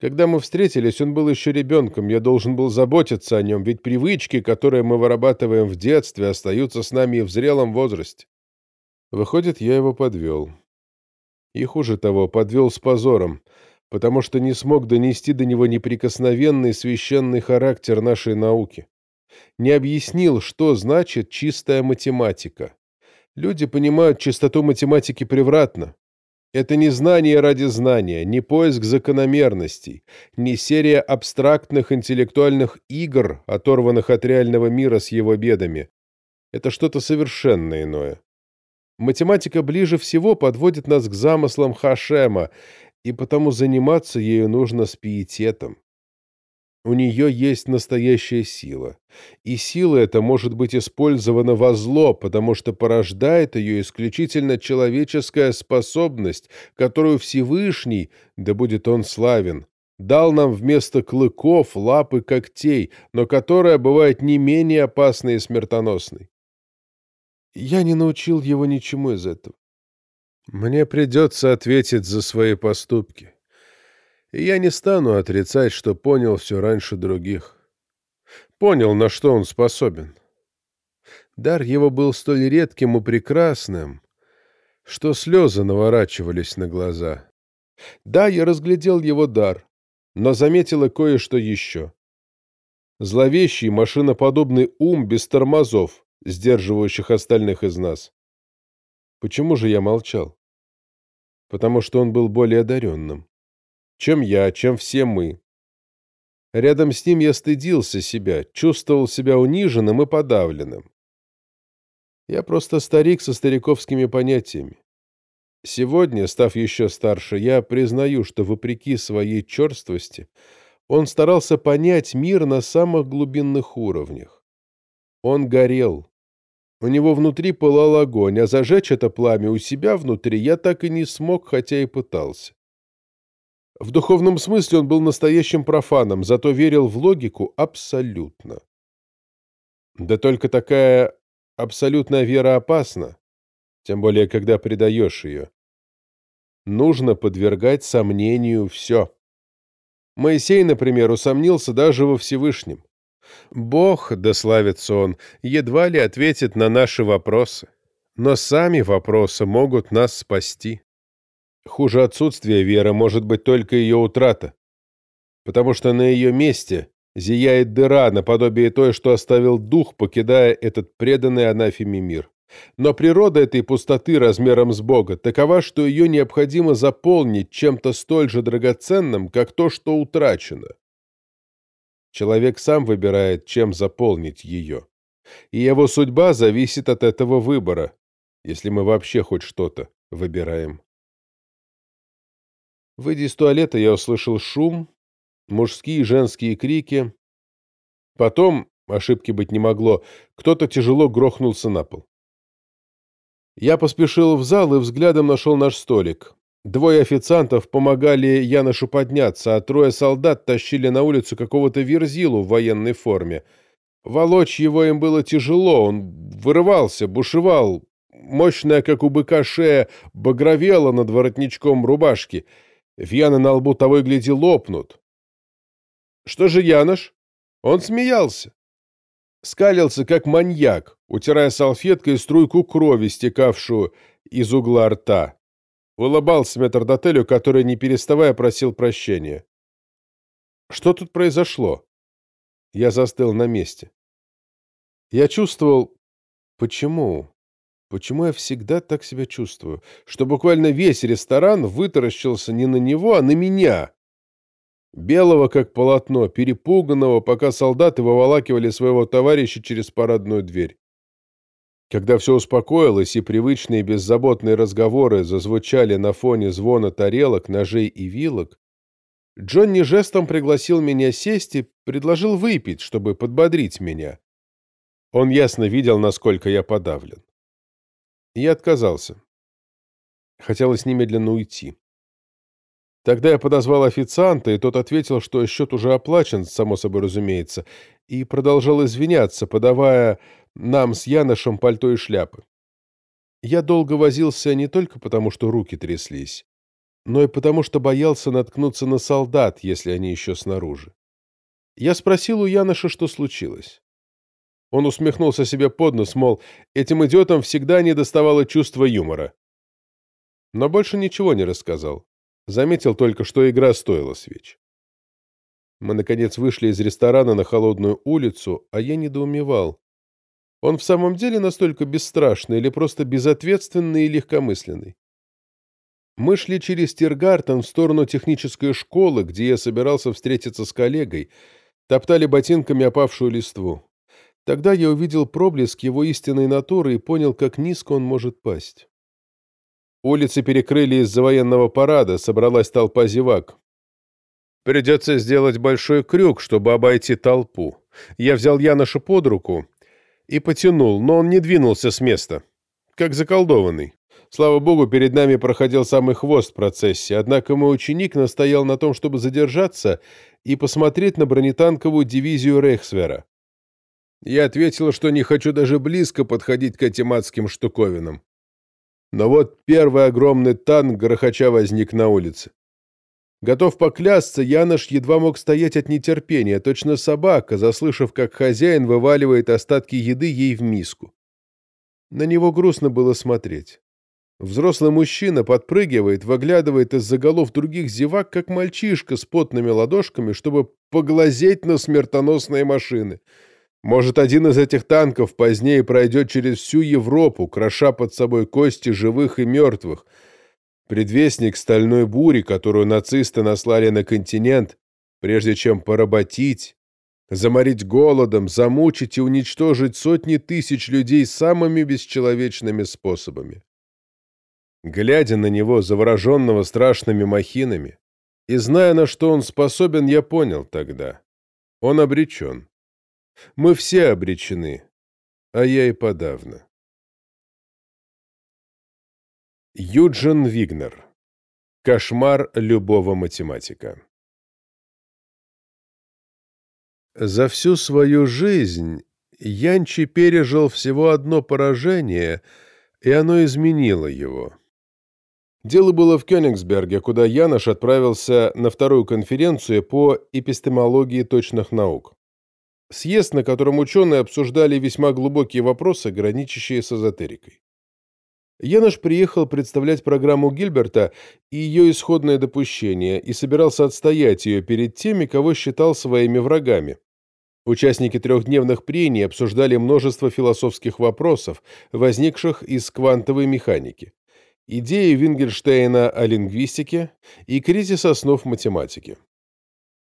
Когда мы встретились, он был еще ребенком, я должен был заботиться о нем, ведь привычки, которые мы вырабатываем в детстве, остаются с нами и в зрелом возрасте. Выходит, я его подвел. И хуже того, подвел с позором, потому что не смог донести до него неприкосновенный священный характер нашей науки не объяснил, что значит чистая математика. Люди понимают чистоту математики превратно. Это не знание ради знания, не поиск закономерностей, не серия абстрактных интеллектуальных игр, оторванных от реального мира с его бедами. Это что-то совершенно иное. Математика ближе всего подводит нас к замыслам Хашема, и потому заниматься ею нужно с пиететом. у нее есть настоящая сила. И сила эта может быть использована во зло, потому что порождает ее исключительно человеческая способность, которую Всевышний, да будет он славен, дал нам вместо клыков, лап и когтей, но которая бывает не менее опасной и смертоносной. Я не научил его ничему из этого. Мне придется ответить за свои поступки. И я не стану отрицать, что понял все раньше других. Понял, на что он способен. Дар его был столь редким и прекрасным, что слезы наворачивались на глаза. Да, я разглядел его дар, но заметила кое-что еще. Зловещий машиноподобный ум без тормозов, сдерживающих остальных из нас. Почему же я молчал? Потому что он был более одаренным. Чем я, чем все мы. Рядом с ним я стыдился себя, чувствовал себя униженным и подавленным. Я просто старик со стариковскими понятиями. Сегодня, став еще старше, я признаю, что, вопреки своей черствости, он старался понять мир на самых глубинных уровнях. Он горел. У него внутри пылал огонь, а зажечь это пламя у себя внутри я так и не смог, хотя и пытался. В духовном смысле он был настоящим профаном, зато верил в логику абсолютно. Да только такая абсолютная вера опасна, тем более, когда предаешь ее. Нужно подвергать сомнению все. Моисей, например, усомнился даже во Всевышнем. Бог, да славится он, едва ли ответит на наши вопросы. Но сами вопросы могут нас спасти. Хуже отсутствия веры может быть только ее утрата, потому что на ее месте зияет дыра, наподобие той, что оставил дух, покидая этот преданный анафеме мир. Но природа этой пустоты размером с Бога такова, что ее необходимо заполнить чем-то столь же драгоценным, как то, что утрачено. Человек сам выбирает, чем заполнить ее. И его судьба зависит от этого выбора, если мы вообще хоть что-то выбираем. Выйдя из туалета, я услышал шум, мужские и женские крики. Потом, ошибки быть не могло, кто-то тяжело грохнулся на пол. Я поспешил в зал и взглядом нашел наш столик. Двое официантов помогали Яношу подняться, а трое солдат тащили на улицу какого-то верзилу в военной форме. Волочь его им было тяжело, он вырывался, бушевал. Мощная, как у быка, шея багровела над воротничком рубашки. Вьяны на лбу того и гляди лопнут. Что же Янош? Он смеялся скалился как маньяк, утирая салфеткой струйку крови, стекавшую из угла рта. Улыбался метрдотелю, который, не переставая, просил прощения. Что тут произошло? Я застыл на месте. Я чувствовал... Почему? Почему я всегда так себя чувствую? Что буквально весь ресторан вытаращился не на него, а на меня белого как полотно, перепуганного, пока солдаты выволакивали своего товарища через парадную дверь. Когда все успокоилось и привычные беззаботные разговоры зазвучали на фоне звона тарелок, ножей и вилок, Джонни жестом пригласил меня сесть и предложил выпить, чтобы подбодрить меня. Он ясно видел, насколько я подавлен. Я отказался. Хотелось немедленно уйти. Тогда я подозвал официанта, и тот ответил, что счет уже оплачен, само собой разумеется, и продолжал извиняться, подавая нам с Яношем пальто и шляпы. Я долго возился не только потому, что руки тряслись, но и потому, что боялся наткнуться на солдат, если они еще снаружи. Я спросил у Яноша, что случилось. Он усмехнулся себе под нос, мол, этим идиотам всегда не доставало чувства юмора. Но больше ничего не рассказал. Заметил только, что игра стоила свеч. Мы, наконец, вышли из ресторана на холодную улицу, а я недоумевал. Он в самом деле настолько бесстрашный или просто безответственный и легкомысленный? Мы шли через Тиргартен в сторону технической школы, где я собирался встретиться с коллегой, топтали ботинками опавшую листву. Тогда я увидел проблеск его истинной натуры и понял, как низко он может пасть. Улицы перекрыли из-за военного парада, собралась толпа зевак. Придется сделать большой крюк, чтобы обойти толпу. Я взял Яноша под руку и потянул, но он не двинулся с места, как заколдованный. Слава богу, перед нами проходил самый хвост процессии, однако мой ученик настоял на том, чтобы задержаться и посмотреть на бронетанковую дивизию Рейхсвера. Я ответил, что не хочу даже близко подходить к этим адским штуковинам. Но вот первый огромный танк грохоча возник на улице. Готов поклясться, Янош едва мог стоять от нетерпения, точно собака, заслышав, как хозяин вываливает остатки еды ей в миску. На него грустно было смотреть. Взрослый мужчина подпрыгивает, выглядывает из-за голов других зевак, как мальчишка с потными ладошками, чтобы поглазеть на смертоносные машины. Может, один из этих танков позднее пройдет через всю Европу, кроша под собой кости живых и мертвых. Предвестник стальной бури, которую нацисты наслали на континент, прежде чем поработить, заморить голодом, замучить и уничтожить сотни тысяч людей самыми бесчеловечными способами. Глядя на него, завороженного страшными махинами, и зная, на что он способен, я понял тогда. Он обречен. Мы все обречены, а я и подавно. Юджин Вигнер. Кошмар любого математика. За всю свою жизнь Янчи пережил всего одно поражение, и оно изменило его. Дело было в Кёнигсберге, куда Янош отправился на вторую конференцию по эпистемологии точных наук. Съезд, на котором ученые обсуждали весьма глубокие вопросы, граничащие с эзотерикой. Янош приехал представлять программу Гильберта и ее исходное допущение и собирался отстоять ее перед теми, кого считал своими врагами. Участники трехдневных прений обсуждали множество философских вопросов, возникших из квантовой механики идеи Вингельштейна о лингвистике и кризис основ математики.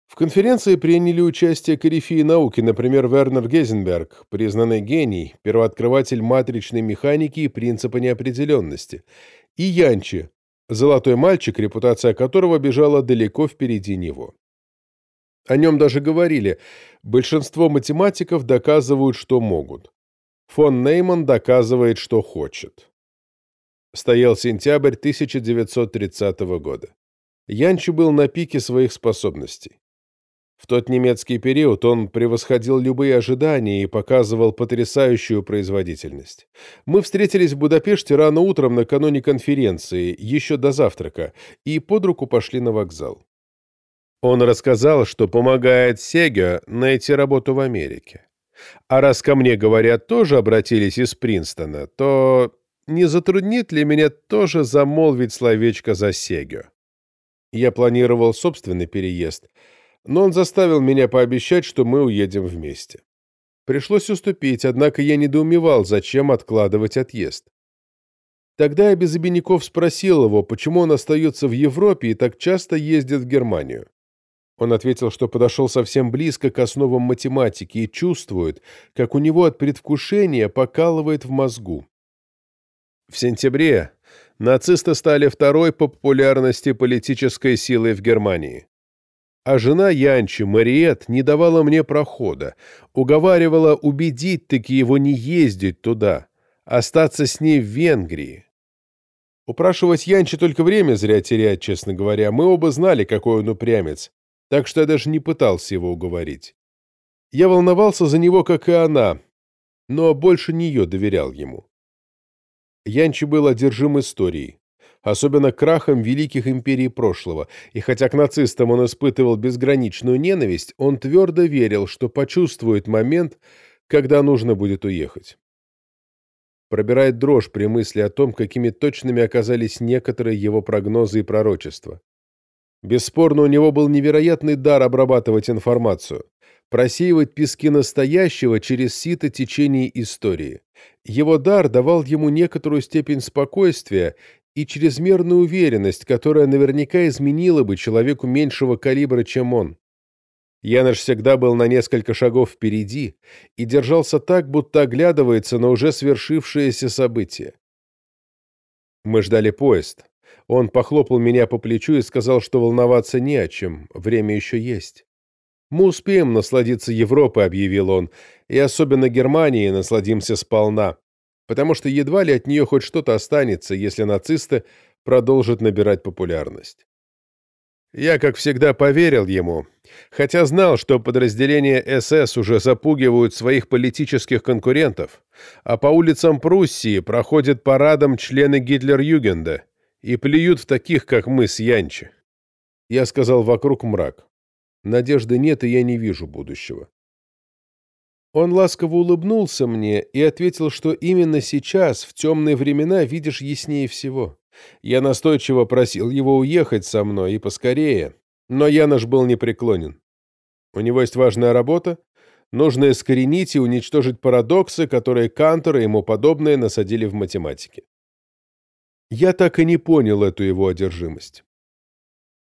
В конференции приняли участие корифеи науки, например, Вернер Гейзенберг, признанный гений, первооткрыватель матричной механики и принципа неопределенности, и Янчи, золотой мальчик, репутация которого бежала далеко впереди него. О нем даже говорили, большинство математиков доказывают, что могут. Фон Нейман доказывает, что хочет. Стоял сентябрь 1930 года. Янчи был на пике своих способностей. В тот немецкий период он превосходил любые ожидания и показывал потрясающую производительность. Мы встретились в Будапеште рано утром накануне конференции, еще до завтрака, и под руку пошли на вокзал. Он рассказал, что помогает Сеге найти работу в Америке. А раз ко мне, говорят, тоже обратились из Принстона, то не затруднит ли меня тоже замолвить словечко за Сегю? Я планировал собственный переезд, но он заставил меня пообещать, что мы уедем вместе. Пришлось уступить, однако я недоумевал, зачем откладывать отъезд. Тогда я без обиняков спросил его, почему он остается в Европе и так часто ездит в Германию. Он ответил, что подошел совсем близко к основам математики и чувствует, как у него от предвкушения покалывает в мозгу. В сентябре нацисты стали второй по популярности политической силой в Германии. А жена Янчи, Мариет, не давала мне прохода, уговаривала убедить-таки его не ездить туда, остаться с ней в Венгрии. Упрашивать Янчи только время зря терять, честно говоря. Мы оба знали, какой он упрямец, так что я даже не пытался его уговорить. Я волновался за него, как и она, но больше нее доверял ему. Янчи был одержим историей, особенно крахом великих империй прошлого, и хотя к нацистам он испытывал безграничную ненависть, он твердо верил, что почувствует момент, когда нужно будет уехать. Пробирает дрожь при мысли о том, какими точными оказались некоторые его прогнозы и пророчества. Бесспорно, у него был невероятный дар обрабатывать информацию просеивать пески настоящего через сито течений истории. Его дар давал ему некоторую степень спокойствия и чрезмерную уверенность, которая наверняка изменила бы человеку меньшего калибра, чем он. Янош всегда был на несколько шагов впереди и держался так, будто оглядывается на уже свершившееся событие. Мы ждали поезд. Он похлопал меня по плечу и сказал, что волноваться не о чем, время еще есть. «Мы успеем насладиться Европой», — объявил он, — «и особенно Германией насладимся сполна, потому что едва ли от нее хоть что-то останется, если нацисты продолжат набирать популярность». Я, как всегда, поверил ему, хотя знал, что подразделения СС уже запугивают своих политических конкурентов, а по улицам Пруссии проходят парадом члены Гитлер-Югенда и плюют в таких, как мы с Янчи. Я сказал вокруг мрак. Надежды нет, и я не вижу будущего. Он ласково улыбнулся мне и ответил, что именно сейчас, в темные времена, видишь яснее всего. Я настойчиво просил его уехать со мной и поскорее, но Янош был непреклонен. У него есть важная работа, нужно искоренить и уничтожить парадоксы, которые Кантор и ему подобные насадили в математике. Я так и не понял эту его одержимость.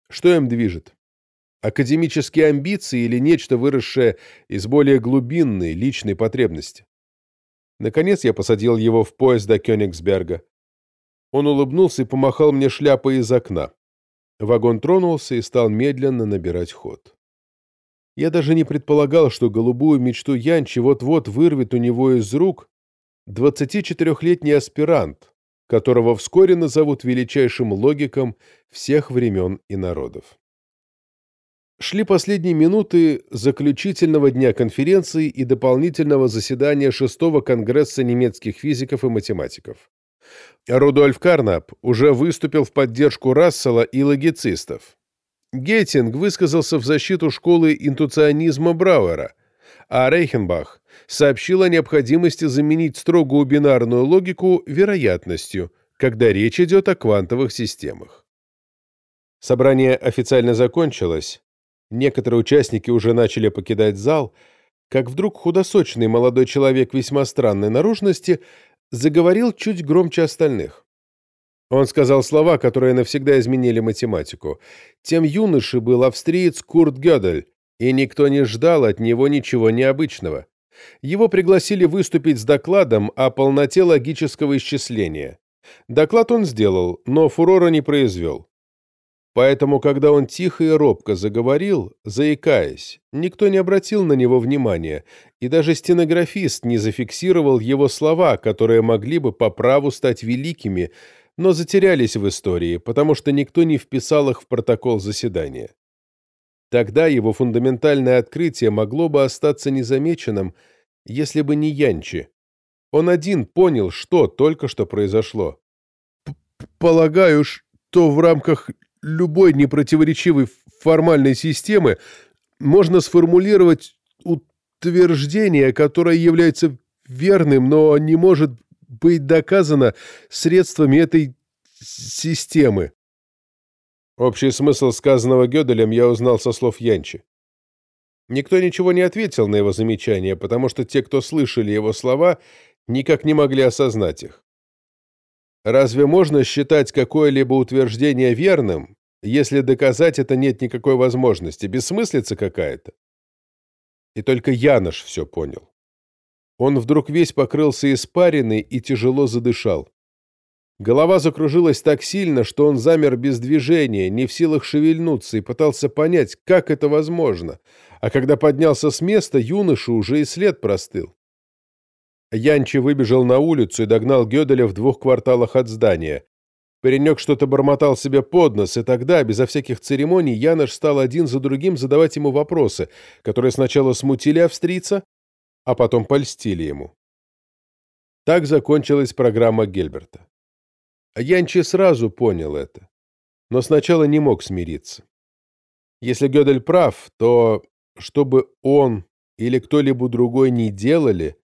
Что им движет? Академические амбиции или нечто, выросшее из более глубинной личной потребности? Наконец я посадил его в поезд до Кёнигсберга. Он улыбнулся и помахал мне шляпой из окна. Вагон тронулся и стал медленно набирать ход. Я даже не предполагал, что голубую мечту Янчи вот-вот вырвет у него из рук 24-летний аспирант, которого вскоре назовут величайшим логиком всех времен и народов. Шли последние минуты заключительного дня конференции и дополнительного заседания шестого Конгресса немецких физиков и математиков. Рудольф Карнап уже выступил в поддержку Рассела и логицистов. Геттинг высказался в защиту школы интуиционизма Брауэра, а Рейхенбах сообщил о необходимости заменить строгую бинарную логику вероятностью, когда речь идет о квантовых системах. Собрание официально закончилось, некоторые участники уже начали покидать зал, как вдруг худосочный молодой человек весьма странной наружности заговорил чуть громче остальных. Он сказал слова, которые навсегда изменили математику. Тем юноше был австриец Курт Гёдель, и никто не ждал от него ничего необычного. Его пригласили выступить с докладом о полноте логического исчисления. Доклад он сделал, но фурора не произвел. Поэтому, когда он тихо и робко заговорил, заикаясь, никто не обратил на него внимания, и даже стенографист не зафиксировал его слова, которые могли бы по праву стать великими, но затерялись в истории, потому что никто не вписал их в протокол заседания. Тогда его фундаментальное открытие могло бы остаться незамеченным, если бы не Янчи. Он один понял, что только что произошло. «Полагаю, что в рамках любой непротиворечивой формальной системы можно сформулировать утверждение, которое является верным, но не может быть доказано средствами этой системы. Общий смысл сказанного Гёделем я узнал со слов Янчи. Никто ничего не ответил на его замечания, потому что те, кто слышали его слова, никак не могли осознать их. Разве можно считать какое-либо утверждение верным, если доказать это нет никакой возможности? Бессмыслица какая-то. И только Янош все понял. Он вдруг весь покрылся испариной и тяжело задышал. Голова закружилась так сильно, что он замер без движения, не в силах шевельнуться, и пытался понять, как это возможно. А когда поднялся с места, юноша уже и след простыл. Янчи выбежал на улицу и догнал Гёделя в двух кварталах от здания. Паренек что-то бормотал себе под нос, и тогда, безо всяких церемоний, Янош стал один за другим задавать ему вопросы, которые сначала смутили австрийца, а потом польстили ему. Так закончилась программа Гельберта. Янчи сразу понял это, но сначала не мог смириться. Если Гёдель прав, то, чтобы он или кто-либо другой не делали,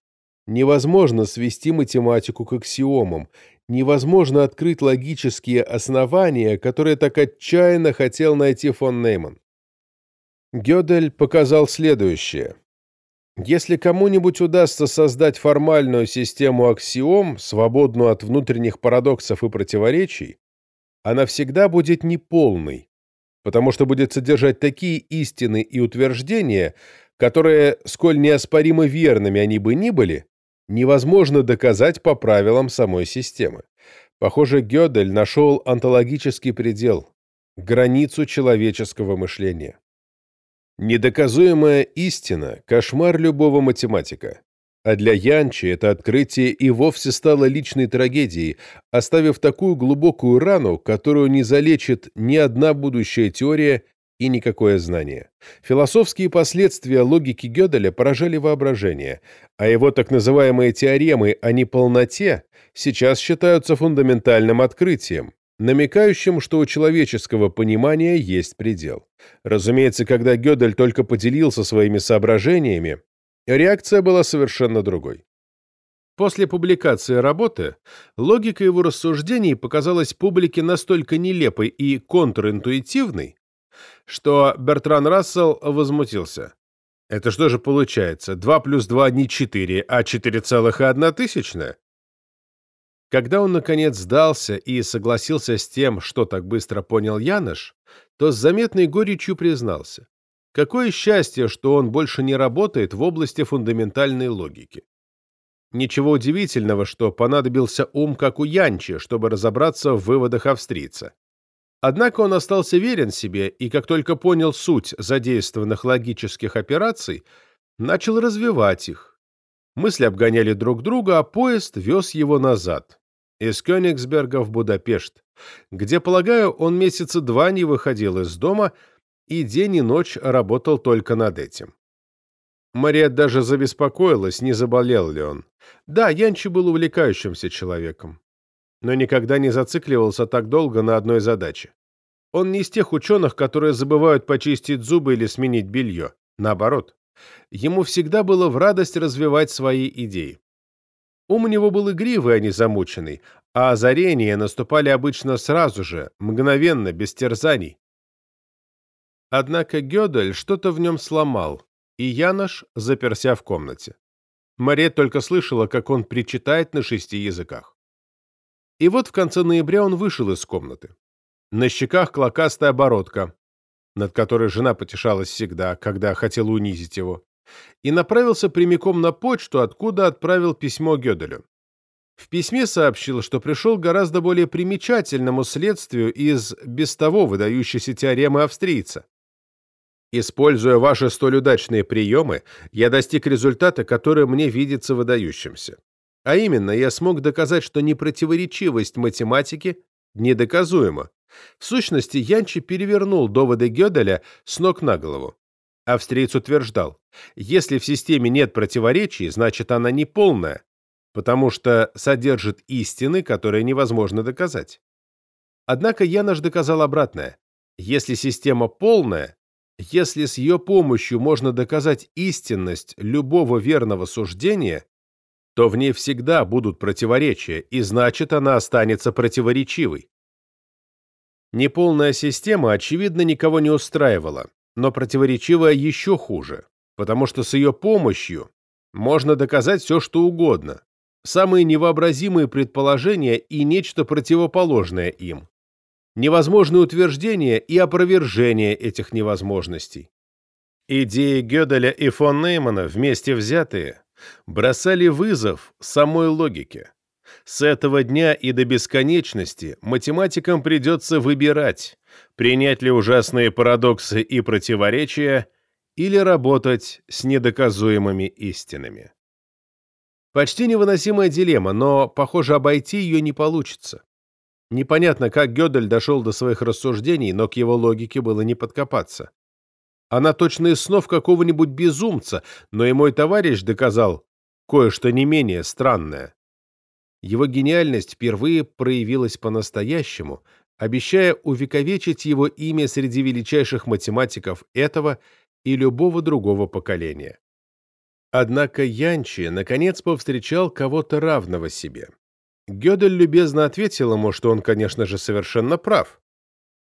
Невозможно свести математику к аксиомам, невозможно открыть логические основания, которые так отчаянно хотел найти фон Нейман. Гёдель показал следующее. Если кому-нибудь удастся создать формальную систему аксиом, свободную от внутренних парадоксов и противоречий, она всегда будет неполной, потому что будет содержать такие истины и утверждения, которые, сколь неоспоримо верными они бы ни были, невозможно доказать по правилам самой системы. Похоже, Гёдель нашел онтологический предел, границу человеческого мышления. Недоказуемая истина – кошмар любого математика. А для Янчи это открытие и вовсе стало личной трагедией, оставив такую глубокую рану, которую не залечит ни одна будущая теория и никакое знание. Философские последствия логики Гёделя поражали воображение, а его так называемые теоремы о неполноте сейчас считаются фундаментальным открытием, намекающим, что у человеческого понимания есть предел. Разумеется, когда Гёдель только поделился своими соображениями, реакция была совершенно другой. После публикации работы логика его рассуждений показалась публике настолько нелепой и контринтуитивной, что Бертран Рассел возмутился. Это что же получается, 2 плюс 2 не 4, а 4,1 тысячная? Когда он, наконец, сдался и согласился с тем, что так быстро понял Янош, то с заметной горечью признался. Какое счастье, что он больше не работает в области фундаментальной логики. Ничего удивительного, что понадобился ум, как у Янчи, чтобы разобраться в выводах австрийца. Однако он остался верен себе и, как только понял суть задействованных логических операций, начал развивать их. Мысли обгоняли друг друга, а поезд вез его назад из Кёнигсберга в Будапешт, где, полагаю, он месяца два не выходил из дома и день и ночь работал только над этим. Мария даже забеспокоилась, не заболел ли он. Да, Янчи был увлекающимся человеком, но никогда не зацикливался так долго на одной задаче. Он не из тех ученых, которые забывают почистить зубы или сменить белье. Наоборот, ему всегда было в радость развивать свои идеи. Ум у него был игривый, а не замученный, а озарения наступали обычно сразу же, мгновенно, без терзаний. Однако Гёдель что-то в нем сломал, и Янош заперся в комнате. Марет только слышала, как он причитает на шести языках. И вот в конце ноября он вышел из комнаты. На щеках клокастая бородка, над которой жена потешалась всегда, когда хотела унизить его и направился прямиком на почту, откуда отправил письмо Гёделю. В письме сообщил, что пришел к гораздо более примечательному следствию из без того выдающейся теоремы австрийца. Используя ваши столь удачные приемы, я достиг результата, который мне видится выдающимся. А именно, я смог доказать, что непротиворечивость математики недоказуема. В сущности, Янчи перевернул доводы Гёделя с ног на голову. Австриец утверждал, если в системе нет противоречий, значит она не полная, потому что содержит истины, которые невозможно доказать. Однако Янош доказал обратное. Если система полная, если с ее помощью можно доказать истинность любого верного суждения, то в ней всегда будут противоречия, и значит она останется противоречивой. Неполная система, очевидно, никого не устраивала но противоречивая еще хуже, потому что с ее помощью можно доказать все, что угодно, самые невообразимые предположения и нечто противоположное им, невозможные утверждения и опровержение этих невозможностей. Идеи Гёделя и фон Неймана вместе взятые бросали вызов самой логике. С этого дня и до бесконечности математикам придется выбирать, принять ли ужасные парадоксы и противоречия или работать с недоказуемыми истинами. Почти невыносимая дилемма, но, похоже, обойти ее не получится. Непонятно, как Гёдель дошел до своих рассуждений, но к его логике было не подкопаться. Она точно из снов какого-нибудь безумца, но и мой товарищ доказал кое-что не менее странное. Его гениальность впервые проявилась по-настоящему, обещая увековечить его имя среди величайших математиков этого и любого другого поколения. Однако Янчи наконец повстречал кого-то равного себе. Гёдель любезно ответил ему, что он, конечно же, совершенно прав.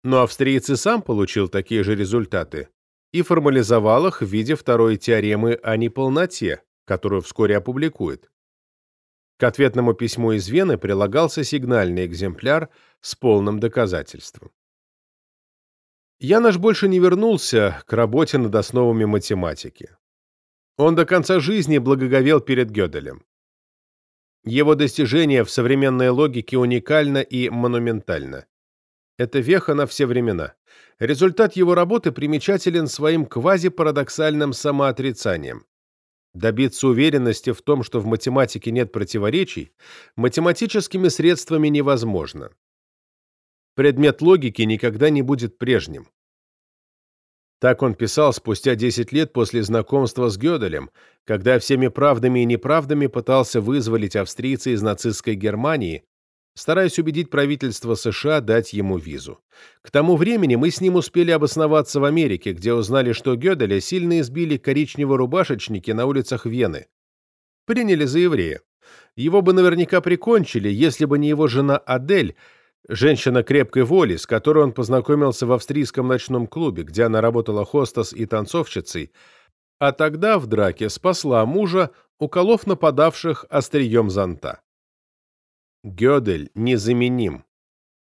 Но австриец и сам получил такие же результаты и формализовал их в виде второй теоремы о неполноте, которую вскоре опубликует. К ответному письму из Вены прилагался сигнальный экземпляр с полным доказательством. Янош больше не вернулся к работе над основами математики. Он до конца жизни благоговел перед Гёделем. Его достижение в современной логике уникально и монументально. Это веха на все времена. Результат его работы примечателен своим квазипарадоксальным самоотрицанием. Добиться уверенности в том, что в математике нет противоречий, математическими средствами невозможно. Предмет логики никогда не будет прежним. Так он писал спустя 10 лет после знакомства с Гёделем, когда всеми правдами и неправдами пытался вызволить австрийца из нацистской Германии, стараясь убедить правительство США дать ему визу. К тому времени мы с ним успели обосноваться в Америке, где узнали, что Гёделя сильно избили коричнево-рубашечники на улицах Вены. Приняли за еврея. Его бы наверняка прикончили, если бы не его жена Адель, женщина крепкой воли, с которой он познакомился в австрийском ночном клубе, где она работала хостес и танцовщицей, а тогда в драке спасла мужа, уколов нападавших острием зонта. Гёдель незаменим.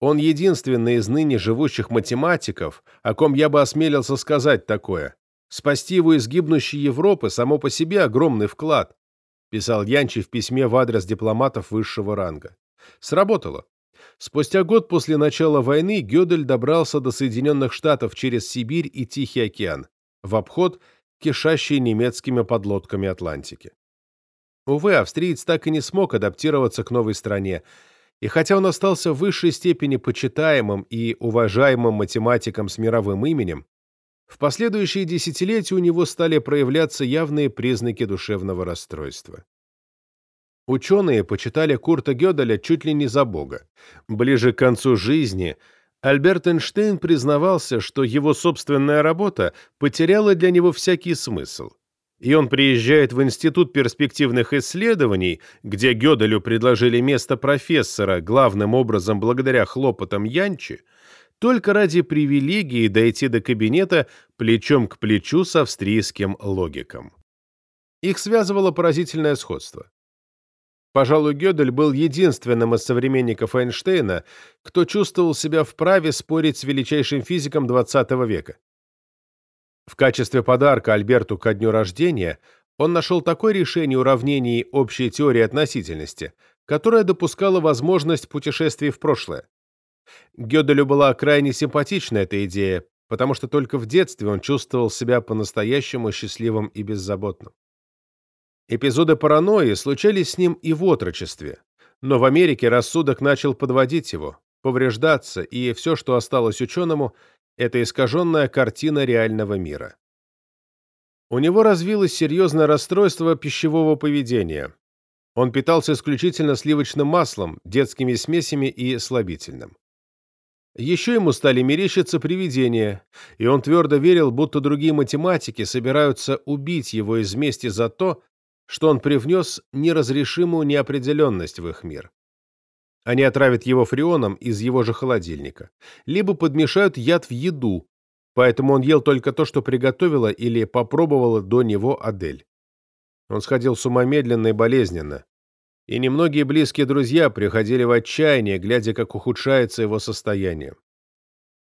Он единственный из ныне живущих математиков, о ком я бы осмелился сказать такое. Спасти его из гибнущей Европы само по себе огромный вклад, писал Янчи в письме в адрес дипломатов высшего ранга. Сработало. Спустя год после начала войны Гёдель добрался до Соединенных Штатов через Сибирь и Тихий океан, в обход кишащей немецкими подлодками Атлантики. Увы, австриец так и не смог адаптироваться к новой стране, и хотя он остался в высшей степени почитаемым и уважаемым математиком с мировым именем, в последующие десятилетия у него стали проявляться явные признаки душевного расстройства. Ученые почитали Курта Гёделя чуть ли не за бога. Ближе к концу жизни Альберт Эйнштейн признавался, что его собственная работа потеряла для него всякий смысл. И он приезжает в Институт перспективных исследований, где Гёделю предложили место профессора, главным образом благодаря хлопотам Янчи, только ради привилегии дойти до кабинета плечом к плечу с австрийским логиком. Их связывало поразительное сходство. Пожалуй, Гёдель был единственным из современников Эйнштейна, кто чувствовал себя вправе спорить с величайшим физиком XX века. В качестве подарка Альберту ко дню рождения он нашел такое решение уравнений общей теории относительности, которое допускало возможность путешествий в прошлое. Гёделю была крайне симпатична эта идея, потому что только в детстве он чувствовал себя по-настоящему счастливым и беззаботным. Эпизоды паранойи случались с ним и в отрочестве, но в Америке рассудок начал подводить его, повреждаться, и все, что осталось ученому, это искаженная картина реального мира. У него развилось серьезное расстройство пищевого поведения. Он питался исключительно сливочным маслом, детскими смесями и слабительным. Еще ему стали мерещиться привидения, и он твердо верил, будто другие математики собираются убить его из мести за то, что он привнес неразрешимую неопределенность в их мир. Они отравят его фреоном из его же холодильника, либо подмешают яд в еду, поэтому он ел только то, что приготовила или попробовала до него Адель. Он сходил с ума медленно и болезненно, и немногие близкие друзья приходили в отчаяние, глядя, как ухудшается его состояние.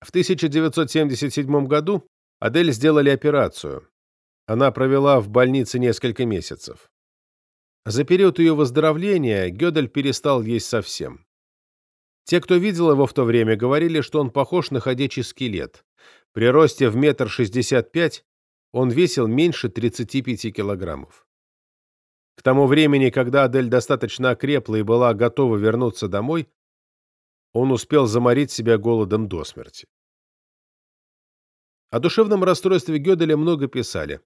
В 1977 году Адель сделали операцию, она провела в больнице несколько месяцев. За период ее выздоровления Гёдель перестал есть совсем. Те, кто видел его в то время, говорили, что он похож на ходячий скелет. При росте в метр шестьдесят пять он весил меньше 35 килограммов. К тому времени, когда Адель достаточно окрепла и была готова вернуться домой, он успел заморить себя голодом до смерти. О душевном расстройстве Гёделя много писали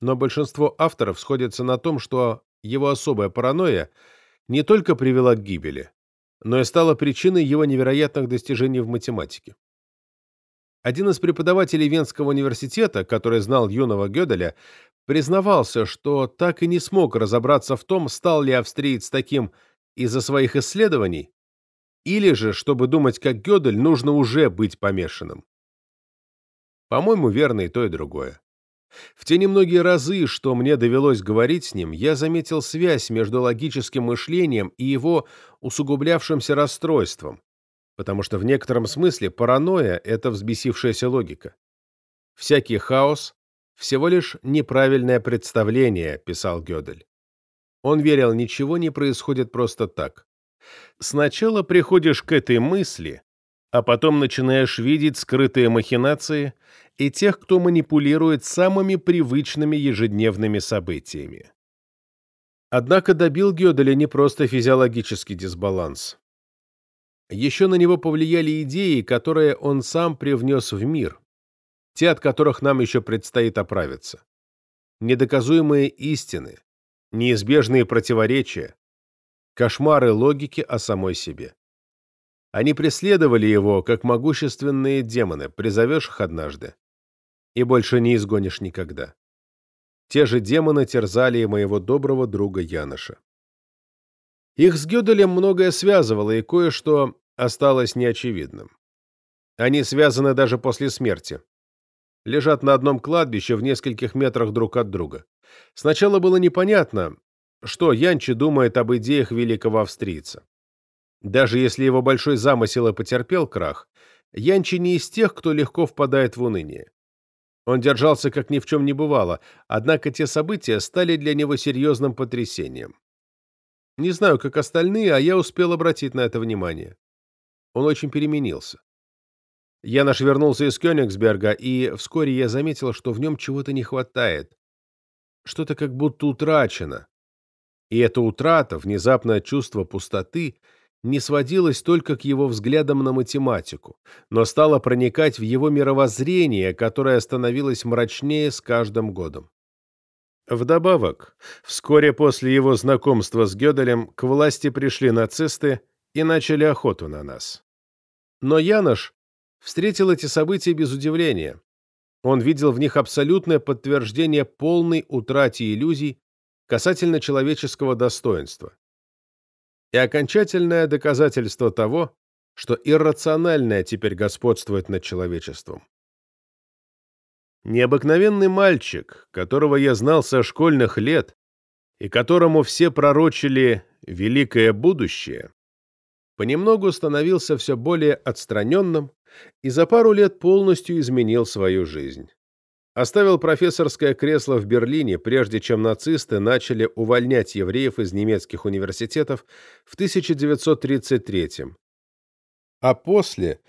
но большинство авторов сходятся на том, что его особая паранойя не только привела к гибели, но и стала причиной его невероятных достижений в математике. Один из преподавателей Венского университета, который знал юного Гёделя, признавался, что так и не смог разобраться в том, стал ли австриец таким из-за своих исследований, или же, чтобы думать как Гёдель, нужно уже быть помешанным. По-моему, верно и то, и другое. В те немногие разы, что мне довелось говорить с ним, я заметил связь между логическим мышлением и его усугублявшимся расстройством, потому что в некотором смысле паранойя – это взбесившаяся логика. «Всякий хаос – всего лишь неправильное представление», – писал Гёдель. Он верил, ничего не происходит просто так. Сначала приходишь к этой мысли, а потом начинаешь видеть скрытые махинации и тех, кто манипулирует самыми привычными ежедневными событиями. Однако добил Гёделя не просто физиологический дисбаланс. Еще на него повлияли идеи, которые он сам привнес в мир, те, от которых нам еще предстоит оправиться. Недоказуемые истины, неизбежные противоречия, кошмары логики о самой себе. Они преследовали его, как могущественные демоны, призовешь их однажды, и больше не изгонишь никогда. Те же демоны терзали и моего доброго друга Яноша. Их с Гёделем многое связывало, и кое-что осталось неочевидным. Они связаны даже после смерти. Лежат на одном кладбище в нескольких метрах друг от друга. Сначала было непонятно, что Янчи думает об идеях великого австрийца. Даже если его большой замысел и потерпел крах, Янчи не из тех, кто легко впадает в уныние. Он держался, как ни в чем не бывало, однако те события стали для него серьезным потрясением. Не знаю, как остальные, а я успел обратить на это внимание. Он очень переменился. Я наш вернулся из Кёнигсберга, и вскоре я заметил, что в нем чего-то не хватает. Что-то как будто утрачено. И эта утрата, внезапное чувство пустоты — не сводилась только к его взглядам на математику, но стала проникать в его мировоззрение, которое становилось мрачнее с каждым годом. Вдобавок, вскоре после его знакомства с Гёделем к власти пришли нацисты и начали охоту на нас. Но Янош встретил эти события без удивления. Он видел в них абсолютное подтверждение полной утрате иллюзий касательно человеческого достоинства и окончательное доказательство того, что иррациональное теперь господствует над человечеством. Необыкновенный мальчик, которого я знал со школьных лет и которому все пророчили великое будущее, понемногу становился все более отстраненным и за пару лет полностью изменил свою жизнь оставил профессорское кресло в Берлине, прежде чем нацисты начали увольнять евреев из немецких университетов в 1933 А после,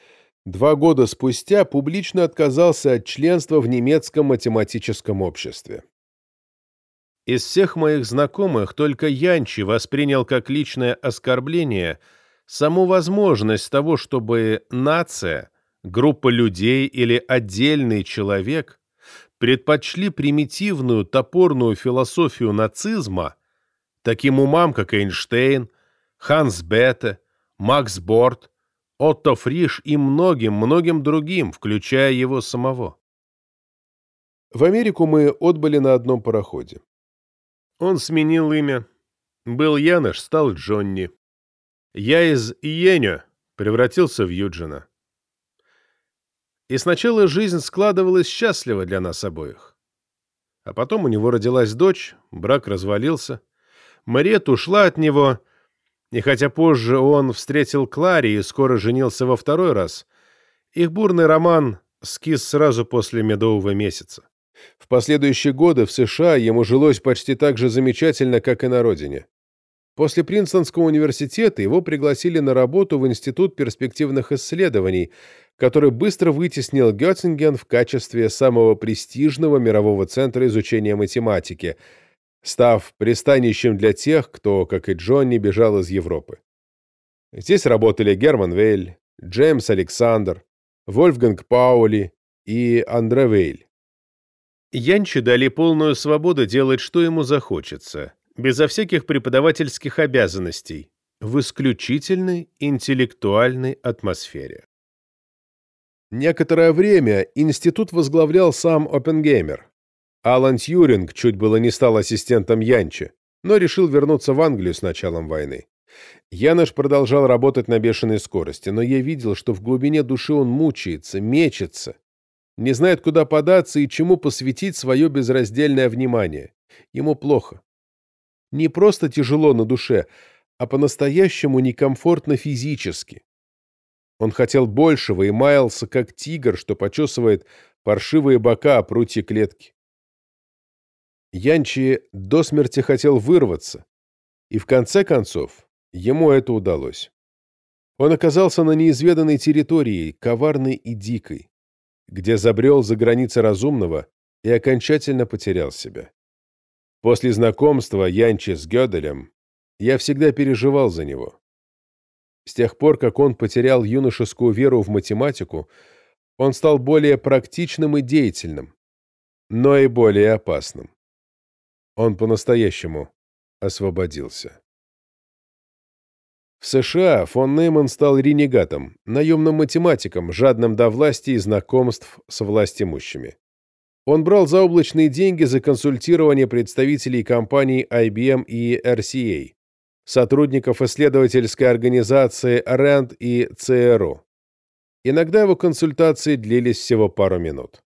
два года спустя, публично отказался от членства в немецком математическом обществе. Из всех моих знакомых только Янчи воспринял как личное оскорбление саму возможность того, чтобы нация, группа людей или отдельный человек предпочли примитивную топорную философию нацизма таким умам, как Эйнштейн, Ханс Бетте, Макс Борт, Отто Фриш и многим-многим другим, включая его самого. В Америку мы отбыли на одном пароходе. Он сменил имя. Был Янош, стал Джонни. Я из Иенё превратился в Юджина. И сначала жизнь складывалась счастливо для нас обоих. А потом у него родилась дочь, брак развалился. Мариет ушла от него, и хотя позже он встретил Клари и скоро женился во второй раз, их бурный роман скис сразу после медового месяца. В последующие годы в США ему жилось почти так же замечательно, как и на родине. После Принстонского университета его пригласили на работу в Институт перспективных исследований, который быстро вытеснил Геттинген в качестве самого престижного мирового центра изучения математики, став пристанищем для тех, кто, как и Джонни, бежал из Европы. Здесь работали Герман Вейль, Джеймс Александр, Вольфганг Паули и Андре Вейль. Янчи дали полную свободу делать, что ему захочется, безо всяких преподавательских обязанностей, в исключительной интеллектуальной атмосфере. Некоторое время институт возглавлял сам Оппенгеймер. Алан Тьюринг чуть было не стал ассистентом Янчи, но решил вернуться в Англию с началом войны. Янош продолжал работать на бешеной скорости, но я видел, что в глубине души он мучается, мечется, не знает, куда податься и чему посвятить свое безраздельное внимание. Ему плохо. Не просто тяжело на душе, а по-настоящему некомфортно физически. Он хотел большего и маялся, как тигр, что почесывает паршивые бока о прутье клетки. Янчи до смерти хотел вырваться, И в конце концов, ему это удалось. Он оказался на неизведанной территории, коварной и дикой, где забрел за границы разумного и окончательно потерял себя. После знакомства Янчи с Гёделем я всегда переживал за него. С тех пор, как он потерял юношескую веру в математику, он стал более практичным и деятельным, но и более опасным. Он по-настоящему освободился. В США фон Нейман стал ренегатом, наемным математиком, жадным до власти и знакомств с властимущими. Он брал заоблачные деньги за консультирование представителей компаний IBM и RCA, сотрудников исследовательской организации RAND и CRO. Иногда его консультации длились всего пару минут.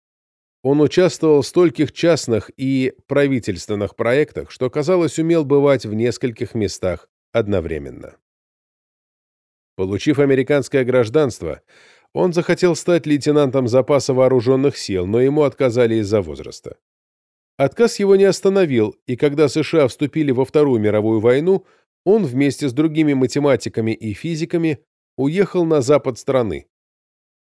Он участвовал в стольких частных и правительственных проектах, что, казалось, умел бывать в нескольких местах одновременно. Получив американское гражданство, он захотел стать лейтенантом запаса вооруженных сил, но ему отказали из-за возраста. Отказ его не остановил, и когда США вступили во Вторую мировую войну, он вместе с другими математиками и физиками уехал на запад страны,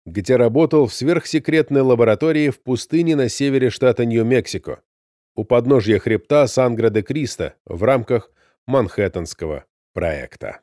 где работал в сверхсекретной лаборатории в пустыне на севере штата Нью-Мексико, у подножья хребта Сангра-де-Кристо в рамках Манхэттенского проекта.